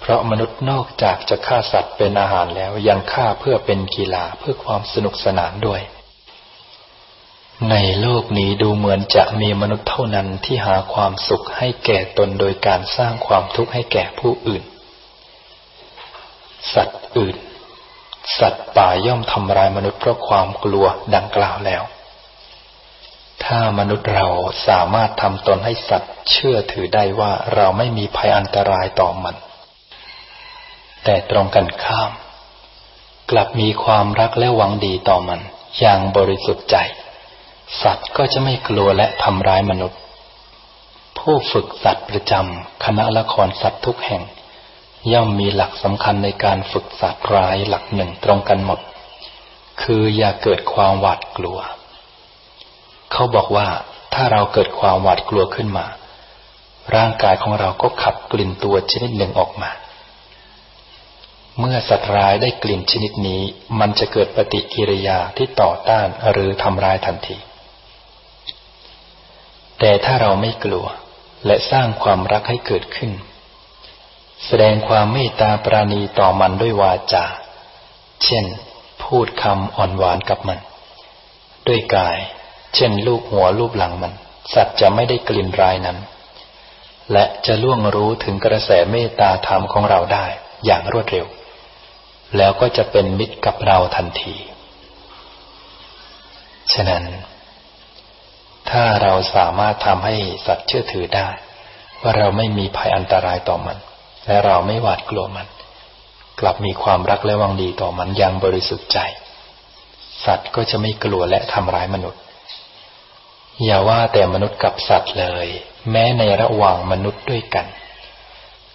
เพราะมนุษย์นอกจากจะฆ่าสัตว์เป็นอาหารแล้วยังฆ่าเพื่อเป็นกีฬาเพื่อความสนุกสนานด้วย ในโลกนี้ดูเหมือนจะมีมนุษย์เท่านั้นที่หาความสุขให้แก่ตนโดยการสร้างความทุกข์ให้แก่ผู้อื่น สัตว์อื่น สัตว์ป่าย่อมทำลายมนุษย์เพราะความกลัวดังกล่าวแล้ว ถ้ามนุษย์เราสามารถทำตนให้สัตว์เชื่อถือได้ว่าเราไม่มีภัยอันตรายต่อมัน แต่ตรงกันข้าม กลับมีความรักและหวังดีต่อมัน อย่างบริสุทธิ์ใจ สัตว์ก็จะไม่กลัวและทำร้ายมนุษย์ ผู้ฝึกสัตว์ประจำคณะละครสัตว์ทุกแห่ง ย่อมมีหลักสำคัญในการฝึกสัตว์ร้ายหลักหนึ่งตรงกันหมด คืออย่าเกิดความหวาดกลัว เขาบอกว่าถ้าเราเกิดความหวาดกลัวขึ้นมา ร่างกายของเราก็ขับกลิ่นตัวชนิดหนึ่งออกมา เมื่อสัตว์ร้ายได้กลิ่นชนิดนี้ มันจะเกิดปฏิกิริยาที่ต่อต้านหรือทำร้ายทันที แต่ถ้าเราไม่กลัวและสร้างความรักให้เกิดขึ้น แสดงความเมตตาปราณีต่อมันด้วยวาจา เช่น พูดคำอ่อนหวานกับมัน ด้วยกาย เช่น ลูกหัวลูบหลังมัน สัตว์จะไม่ได้กลิ่นรายนั้น และจะล่วงรู้ถึงกระแสเมตตาธรรมของเราได้อย่างรวดเร็ว แล้วก็จะเป็นมิตรกับเราทันที ฉะนั้น ถ้าเราสามารถทำให้สัตว์เชื่อถือได้ ว่าเราไม่มีภัยอันตรายต่อมัน และเราไม่หวาดกลัวมัน กลับมีความรักและวังดีต่อมันอย่างบริสุทธิ์ใจ สัตว์ก็จะไม่กลัวและทำร้ายมนุษย์ อย่าว่าแต่มนุษย์กับสัตว์เลย แม้ในระหว่างมนุษย์ด้วยกัน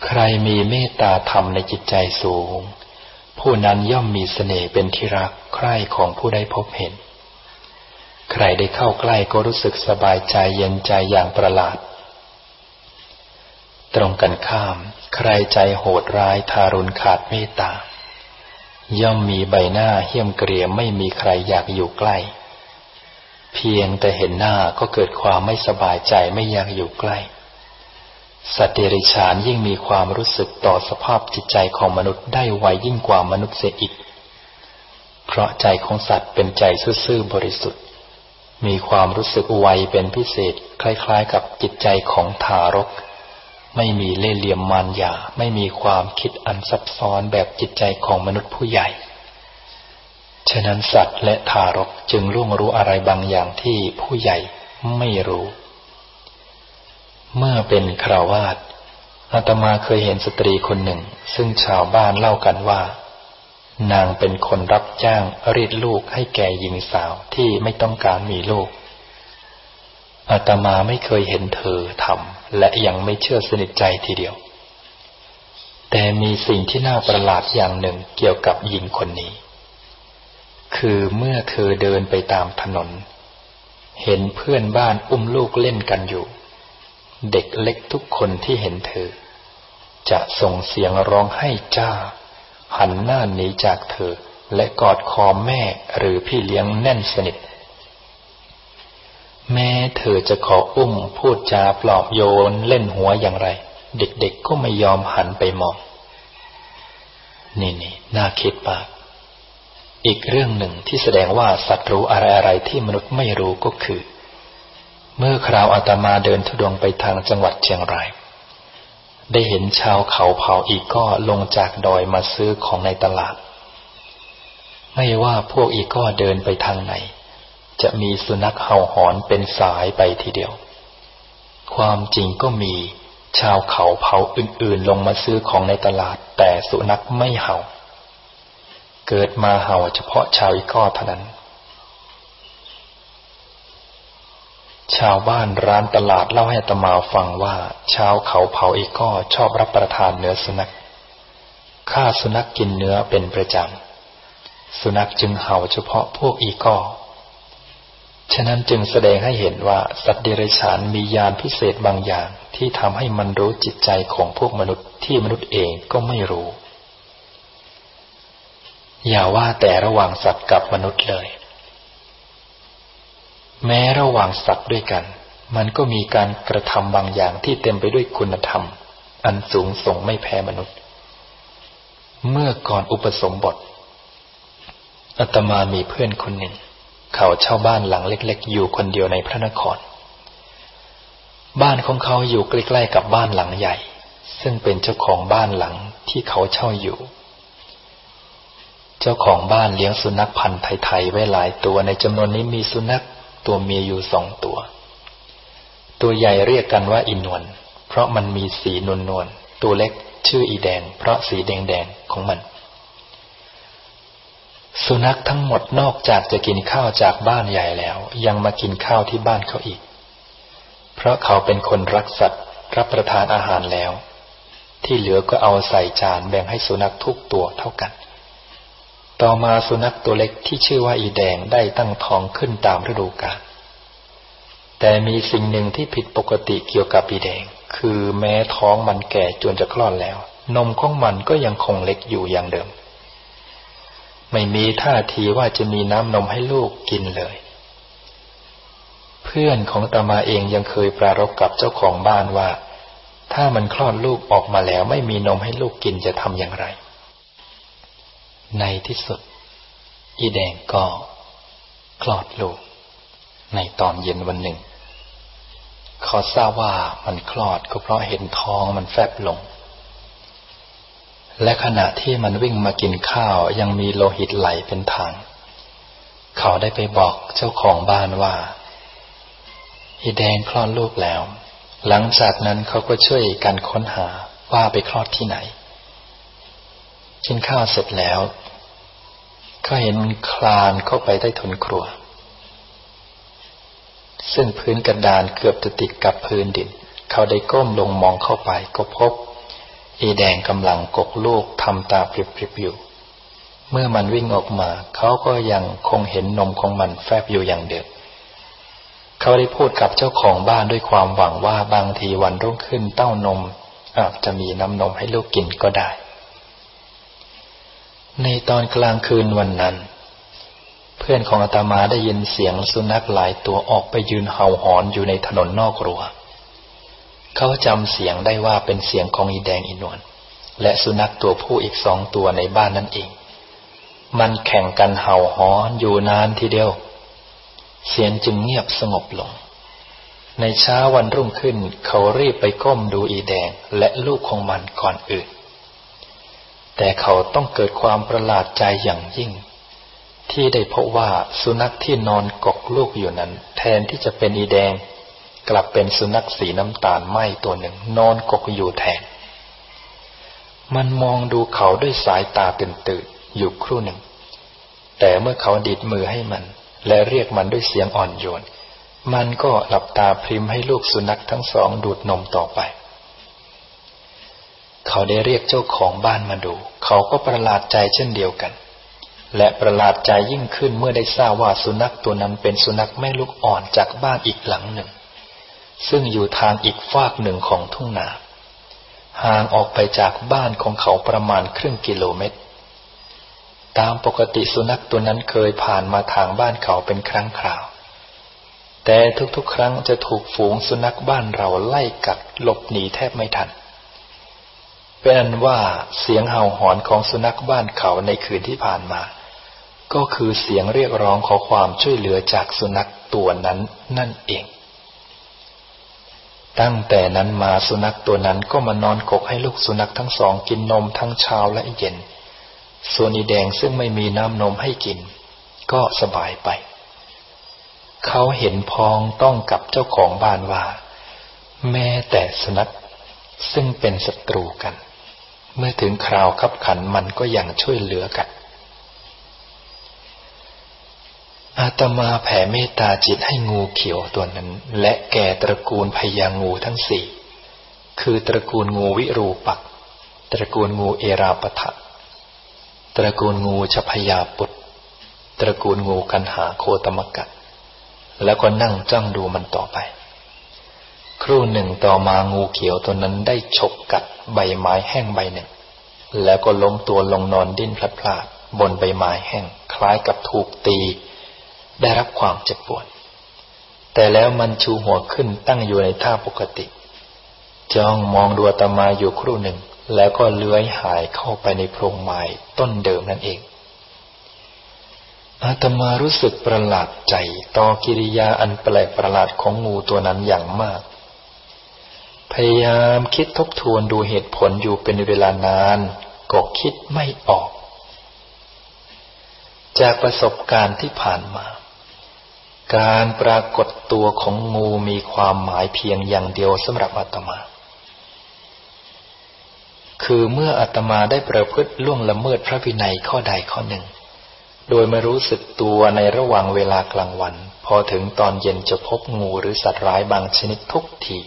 ใครมีเมตตาธรรมในจิตใจสูง ผู้นั้นย่อมมีเสน่ห์เป็นที่รักใคร่ของผู้ได้พบเห็น ใครได้เข้าใกล้ก็รู้สึกสบายใจเย็นใจอย่างประหลาด ตรงกันข้าม ใครใจโหดร้ายทารุณขาดเมตตา ย่อมมีใบหน้าเหี้ยมเกรียมไม่มีใครอยากอยู่ใกล้ เพียงแต่เห็นหน้าก็เกิดความไม่สบายใจไม่อยากอยู่ใกล้ สัตว์เดรัจฉานยิ่งมีความรู้สึกต่อสภาพจิตใจของมนุษย์ได้ไวยิ่งกว่ามนุษย์เสียอีก เพราะใจของสัตว์เป็นใจซื่อๆบริสุทธิ์ มีความรู้สึกไวเป็นพิเศษคล้ายๆ กับจิตใจของทารก ไม่มีเล่ห์เหลี่ยมมารยา ไม่มีความคิดอันซับซ้อนแบบจิตใจของมนุษย์ผู้ใหญ่ ฉะนั้นสัตว์และทารกจึงล่วงรู้อะไรบางอย่างที่ผู้ใหญ่ไม่รู้ เมื่อเป็นคราวาสอาตมาเคยเห็นสตรีคนหนึ่ง ซึ่งชาวบ้านเล่ากันว่า นางเป็นคนรับจ้างรีดลูกให้แก่หญิงสาวที่ไม่ต้องการมีลูก อาตมาไม่เคยเห็นเธอทำและยังไม่เชื่อสนิทใจทีเดียว แต่มีสิ่งที่น่าประหลาดอย่างหนึ่งเกี่ยวกับหญิงคนนี้ คือเมื่อเธอเดินไปตามถนน เห็นเพื่อนบ้านอุ้มลูกเล่นกันอยู่ เด็กเล็กทุกคนที่เห็นเธอ จะส่งเสียงร้องให้จ้า หันหน้าหนีจากเธอและกอดคอแม่หรือพี่เลี้ยงแน่นสนิท แม่เธอจะขออุ้มพูดจาปลอบโยนเล่นหัวอย่างไร เด็กๆก็ไม่ยอมหันไปมอง นี่นี่น่าคิดมาก อีกเรื่องหนึ่งที่แสดงว่าสัตว์รู้อะไรๆที่มนุษย์ไม่รู้ก็คือ เมื่อคราวอาตมาเดินทุดงไปทางจังหวัดเชียงราย ได้เห็นชาวเขาเผาอีกก็ลงจากดอยมาซื้อของในตลาด ไม่ว่าพวกอีกก็เดินไปทางไหน จะมีสุนัขเห่าหอนเป็นสายไปทีเดียว ความจริงก็มีชาวเขาเผาอื่นๆ ลงมาซื้อของในตลาด แต่สุนัขไม่เห่า เกิดมาเห่าเฉพาะชาวอีก้อเท่านั้น ชาวบ้านร้านตลาดเล่าให้ตมาฟังว่า ชาวเขาเผาอีก้อชอบรับประทานเนื้อสุนัขฆ่าสุนัขกกินเนื้อเป็นประจำสุนัขจึงเห่าเฉพาะพวกอีก้อ ฉะนั้นจึงแสดงให้เห็นว่าสัตว์เดรัจฉานมียานพิเศษบางอย่าง ที่ทำให้มันรู้จิตใจของพวกมนุษย์ที่มนุษย์เองก็ไม่รู้ อย่าว่าแต่ระหว่างสัตว์กับมนุษย์เลย แม้ระหว่างสัตว์ด้วยกัน มันก็มีการกระทำบางอย่างที่เต็มไปด้วยคุณธรรม อันสูงส่งไม่แพ้มนุษย์ เมื่อก่อนอุปสมบทอาตมามีเพื่อนคนหนึ่ง เขาเช่าบ้านหลังเล็ก ๆ อยู่คนเดียวในพระนคร บ้านของเขาอยู่ใกล้ๆกับบ้านหลังใหญ่ ซึ่งเป็นเจ้าของบ้านหลังที่เขาเช่าอยู่ เจ้าของบ้านเลี้ยงสุนัขพันธุ์ไทยๆไว้หลายตัวในจำนวนนี้มีสุนัขตัวเมียอยู่สองตัว ตัวใหญ่เรียกกันว่าอินวลเพราะมันมีสีนวลนวลตัวเล็กชื่ออีแดง เพราะสีแดงแดงของมัน สุนัขทั้งหมดนอกจากจะกินข้าวจากบ้านใหญ่แล้ว ยังมากินข้าวที่บ้านเขาอีก เพราะเขาเป็นคนรักสัตว์รับประทานอาหารแล้ว ที่เหลือก็เอาใส่จานแบ่งให้สุนัขทุกตัวเท่ากัน ต่อมาสุนัขตัวเล็กที่ชื่อว่าอีแดงได้ตั้งท้องขึ้นตามฤดูกาลแต่มีสิ่งหนึ่งที่ผิดปกติเกี่ยวกับอีแดง คือแม้ท้องมันแก่จนจะคลอดแล้ว นมของมันก็ยังคงเล็กอยู่อย่างเดิม ไม่มีท่าทีว่าจะมีน้ำนมให้ลูกกินเลย เพื่อนของตามาเองยังเคยปรารบกับเจ้าของบ้านว่า ถ้ามันคลอดลูกออกมาแล้วไม่มีนมให้ลูกกินจะทำอย่างไร ในที่สุด อีแดงก็คลอดลูก ในตอนเย็นวันหนึ่งเขาทราบว่ามันคลอดก็เพราะเห็นท้องมันแฟบลง และขณะที่มันวิ่งมากินข้าวยังมีโลหิตไหลเป็นทาง เขาได้ไปบอกเจ้าของบ้านว่าอีแดงคลอดลูกแล้ว หลังจากนั้นเขาก็ช่วยกันค้นหาว่าไปคลอดที่ไหน กินข้าวเสร็จแล้วเขาเห็นมันคลานเข้าไปใต้ทุนครัว ซึ่งพื้นกระดานเกือบจะติดกับพื้นดิน เขาได้ก้มลงมองเข้าไปก็พบ อีแดงกำลังกกลูกทำตาปริบๆอยู่ เมื่อมันวิ่งออกมา เขาก็ยังคงเห็นนมของมันแฟบอยู่อย่างเดิมเขาได้พูดกับเจ้าของบ้านด้วยความหวังว่าบางทีวันรุ่งขึ้นเต้านมอาจจะมีน้ำนมให้ลูกกินก็ได้ ในตอนกลางคืนวันนั้น เพื่อนของอาตมาได้ยินเสียงสุนัขหลายตัวออกไปยืนเห่าหอนอยู่ในถนนนอกรั้ว เขาจำเสียงได้ว่าเป็นเสียงของอีแดงอีนวลและสุนัขตัวผู้อีกสองตัวในบ้านนั่นเอง มันแข่งกันเห่าหอนอยู่นานทีเดียว เสียงจึงเงียบสงบลง ในเช้าวันรุ่งขึ้น เขารีบไปก้มดูอีแดงและลูกของมันก่อนอื่น แต่เขาต้องเกิดความประหลาดใจอย่างยิ่ง ที่ได้พบว่าสุนัขที่นอนกกลูกอยู่นั้น แทนที่จะเป็นอีแดง กลับเป็นสุนัขสีน้ำตาลไหมตัวหนึ่ง นอนกกอยู่แทน มันมองดูเขาด้วยสายตาตื่นตื่นอยู่ครู่หนึ่ง แต่เมื่อเขาดิดมือให้มัน และเรียกมันด้วยเสียงอ่อนโยน มันก็หลับตาพริมให้ลูกสุนัขทั้งสองดูดนมต่อไป เขาได้เรียกเจ้าของบ้านมาดู เขาก็ประหลาดใจเช่นเดียวกัน และประหลาดใจยิ่งขึ้นเมื่อได้ทราบว่าสุนัขตัวนั้นเป็นสุนัขแม่ลูกอ่อนจากบ้านอีกหลังหนึ่ง ซึ่งอยู่ทางอีกฟากหนึ่งของทุ่งนาห่างออกไปจากบ้านของเขาประมาณครึ่งกิโลเมตร ตามปกติสุนัขตัวนั้นเคยผ่านมาทางบ้านเขาเป็นครั้งคราว แต่ทุกๆ ครั้งจะถูกฝูงสุนัขบ้านเราไล่กัดหลบหนีแทบไม่ทัน เป็นอันว่าเสียงเห่าหอนของสุนัขบ้านเขาในคืนที่ผ่านมา ก็คือเสียงเรียกร้องขอความช่วยเหลือจากสุนัขตัวนั้นนั่นเอง ตั้งแต่นั้นมาสุนัขตัวนั้นก็มานอนกกให้ลูกสุนัขทั้งสองกินนมทั้งเช้าและเย็น ส่วนอีแดงซึ่งไม่มีน้ำนมให้กิน ก็สบายไป เขาเห็นพองต้องกับเจ้าของบ้านว่า แม้แต่สุนัขซึ่งเป็นศัตรูกัน เมื่อถึงคราวขับขันมันก็ยังช่วยเหลือกัน อาตมาแผ่เมตตาจิตให้งูเขียวตัวนั้น และแก่ตระกูลพญางูทั้งสี่คือตระกูลงูวิรูปัก ตระกูลงูเอราปทะตระกูลงูชพยาปุตตระกูลงูกันหาโคตมกะแล้วก็นั่งจ้องดูมันต่อไป ครู่หนึ่งต่อมางูเขียวตัวนั้นได้ฉกกัดใบไม้แห้งใบหนึ่ง แล้วก็ล้มตัวลงนอนดิ้นพลัดพลาดบนใบไม้แห้ง คล้ายกับถูกตี ได้รับความเจ็บปวด แต่แล้วมันชูหัวขึ้นตั้งอยู่ในท่าปกติ จ้องมองดูอาตมาอยู่ครู่หนึ่ง แล้วก็เลื้อยหายเข้าไปในโพรงไม้ต้นเดิมนั่นเอง อาตมารู้สึกประหลาดใจต่อกิริยาอันแปลกประหลาดของงูตัวนั้นอย่างมาก พยายามคิดทบทวนดูเหตุผลอยู่เป็นเวลานาน ก็คิดไม่ออก จากประสบการณ์ที่ผ่านมา การปรากฏตัวของงูมีความหมายเพียงอย่างเดียวสำหรับอาตมา คือเมื่ออาตมาได้ประพฤติล่วงละเมิดพระวินัยข้อใดข้อหนึ่ง โดยไม่รู้สึกตัวในระหว่างเวลากลางวัน พอถึงตอนเย็นจะพบงูหรือสัตว์ร้ายบางชนิดทุกที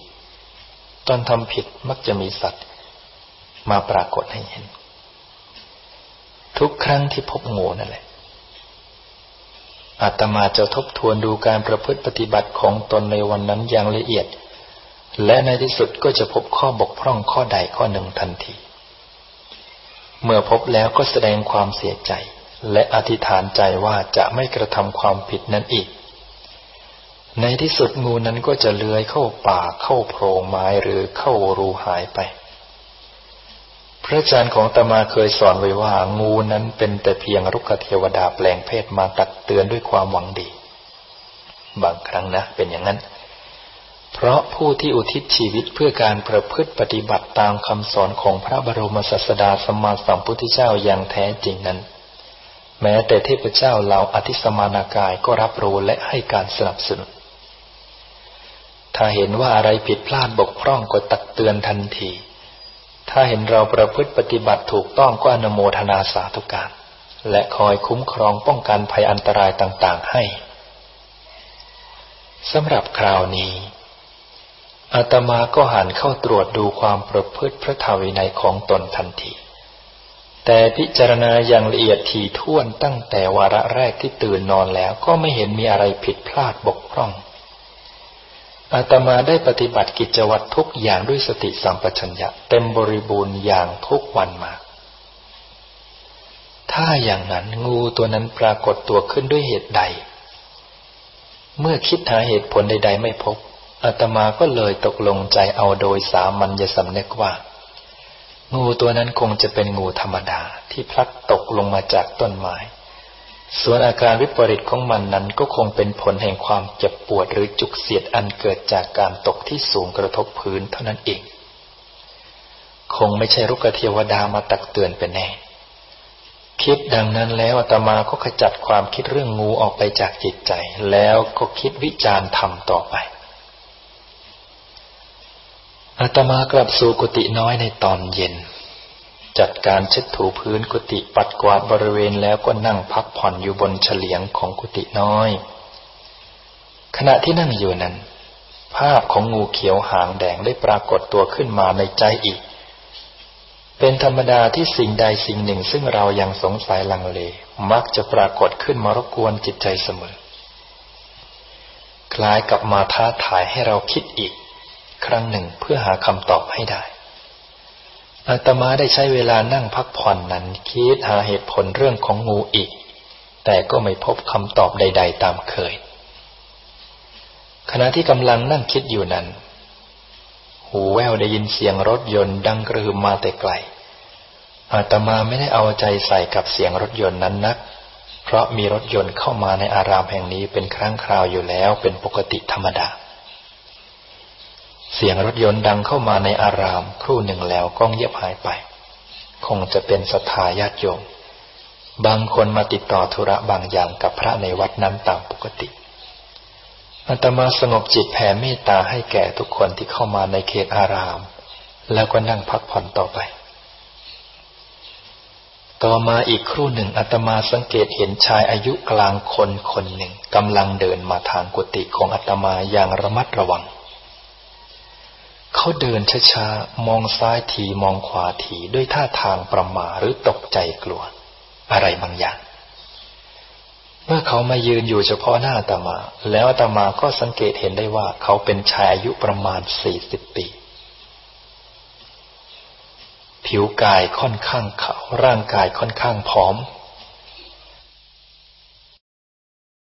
ตอนทำผิดมักจะมีสัตว์มาปรากฏให้เห็น ทุกครั้งที่พบงูนั่นแหละ อาตมาจะทบทวนดูการประพฤติปฏิบัติของตนในวันนั้นอย่างละเอียด และในที่สุดก็จะพบข้อบกพร่องข้อใดข้อหนึ่งทันที เมื่อพบแล้วก็แสดงความเสียใจ และอธิษฐานใจว่าจะไม่กระทำความผิดนั้นอีก ในที่สุดงูนั้นก็จะเลื้อยเข้าป่าเข้าโพรงไม้หรือเข้ารูหายไป ระอาจารย์ของตมาเคยสอนไว้ว่า งูนั้นเป็นแต่เพียงรุกขเทวดาแปลงเพศมาตักเตือนด้วยความหวังดี บางครั้งนะ เป็นอย่างนั้น เพราะผู้ที่อุทิศชีวิตเพื่อการประพฤติปฏิบัติตามคำสอนของพระบรมศาสดาสมมาสัมพุทธเจ้าอย่างแท้จริงนั้น แม้แต่เทพเจ้าเหล่าอธิสมานากายก็รับรู้และให้การสนับสนุนถ้าเห็นว่าอะไรผิดพลาดบกพร่องก็ตักเตือนทันที ถ้าเห็นเราประพฤติปฏิบัติถูกต้องก็อนโมทนาสาธุการ และคอยคุ้มครองป้องกันภัยอันตรายต่างๆให้สำหรับคราวนี้อาตมาก็หันเข้าตรวจดูความประพฤติพระธรรมวินัยของตนทันที แต่พิจารณาอย่างละเอียดถี่ถ้วนตั้งแต่วาระแรกที่ตื่นนอนแล้วก็ไม่เห็นมีอะไรผิดพลาดบกพร่อง อาตมาได้ปฏิบัติกิจวัตรทุกอย่างด้วยสติสัมปชัญญะ เต็มบริบูรณ์อย่างทุกวันมา ถ้าอย่างนั้นงูตัวนั้นปรากฏตัวขึ้นด้วยเหตุใด เมื่อคิดหาเหตุผลใด ๆ ไม่พบอาตมาก็เลยตกลงใจเอาโดยสามัญญสำนึกว่า งูตัวนั้นคงจะเป็นงูธรรมดาที่พลัดตกลงมาจากต้นไม้ ส่วนอาการวิปริตของมันนั้นก็คงเป็นผลแห่งความเจ็บปวดหรือจุกเสียดอันเกิดจากการตกที่สูงกระทบพื้นเท่านั้นเอง คงไม่ใช่รุกเทวดามาตักเตือนเป็นแน่ คิดดังนั้นแล้วอาตมาก็ขจัดความคิดเรื่องงูออกไปจากจิตใจ แล้วก็คิดวิจารณ์ทำต่อไปอาตมากลับสู่กุฏิน้อยในตอนเย็น จัดการเช็ดถูพื้นกุฏิปัดกวาดบริเวณแล้วก็นั่งพักผ่อนอยู่บนเฉลียงของกุฏิน้อย ขณะที่นั่งอยู่นั้น ภาพของงูเขียวหางแดงได้ปรากฏตัวขึ้นมาในใจอีก เป็นธรรมดาที่สิ่งใดสิ่งหนึ่งซึ่งเรายังสงสัยลังเล มักจะปรากฏขึ้นมารบกวนจิตใจเสมอ คล้ายกับมาท้าทายให้เราคิดอีก ครั้งหนึ่งเพื่อหาคำตอบให้ได้ อาตมาได้ใช้เวลานั่งพักผ่อนนั้น คิดหาเหตุผลเรื่องของงูอีก แต่ก็ไม่พบคำตอบใด ๆ ตามเคย ขณะที่กำลังนั่งคิดอยู่นั้น หูแววได้ยินเสียงรถยนต์ดังกระหึ่มมาแต่ไกล อาตมาไม่ได้เอาใจใส่กับเสียงรถยนต์นั้นนัก เพราะมีรถยนต์เข้ามาในอารามแห่งนี้เป็นครั้งคราวอยู่แล้วเป็นปกติธรรมดา เสียงรถยนต์ดังเข้ามาในอาราม ครู่หนึ่งแล้วก็เงียบหายไป คงจะเป็นศรัทธาญาติโยม บางคนมาติดต่อธุระบางอย่างกับพระในวัดนั้นตามปกติอาตมาสงบจิตแผ่เมตตาให้แก่ทุกคนที่เข้ามาในเขตอาราม แล้วก็นั่งพักผ่อนต่อไป ต่อมาอีกครู่หนึ่งอาตมาสังเกตเห็นชายอายุกลางคนคนหนึ่งกำลังเดินมาทางกุฏิของอาตมาอย่างระมัดระวัง เขาเดินช้าๆ มองซ้ายทีมองขวาทีด้วยท่าทางประหม่าหรือตกใจกลัว อะไรบางอย่าง เมื่อเขามายืนอยู่เฉพาะหน้าตามา แล้วตามาก็สังเกตเห็นได้ว่า เขาเป็นชายอายุประมาณสี่สิบปี ผิวกายค่อนข้างขาวร่างกายค่อนข้างผอม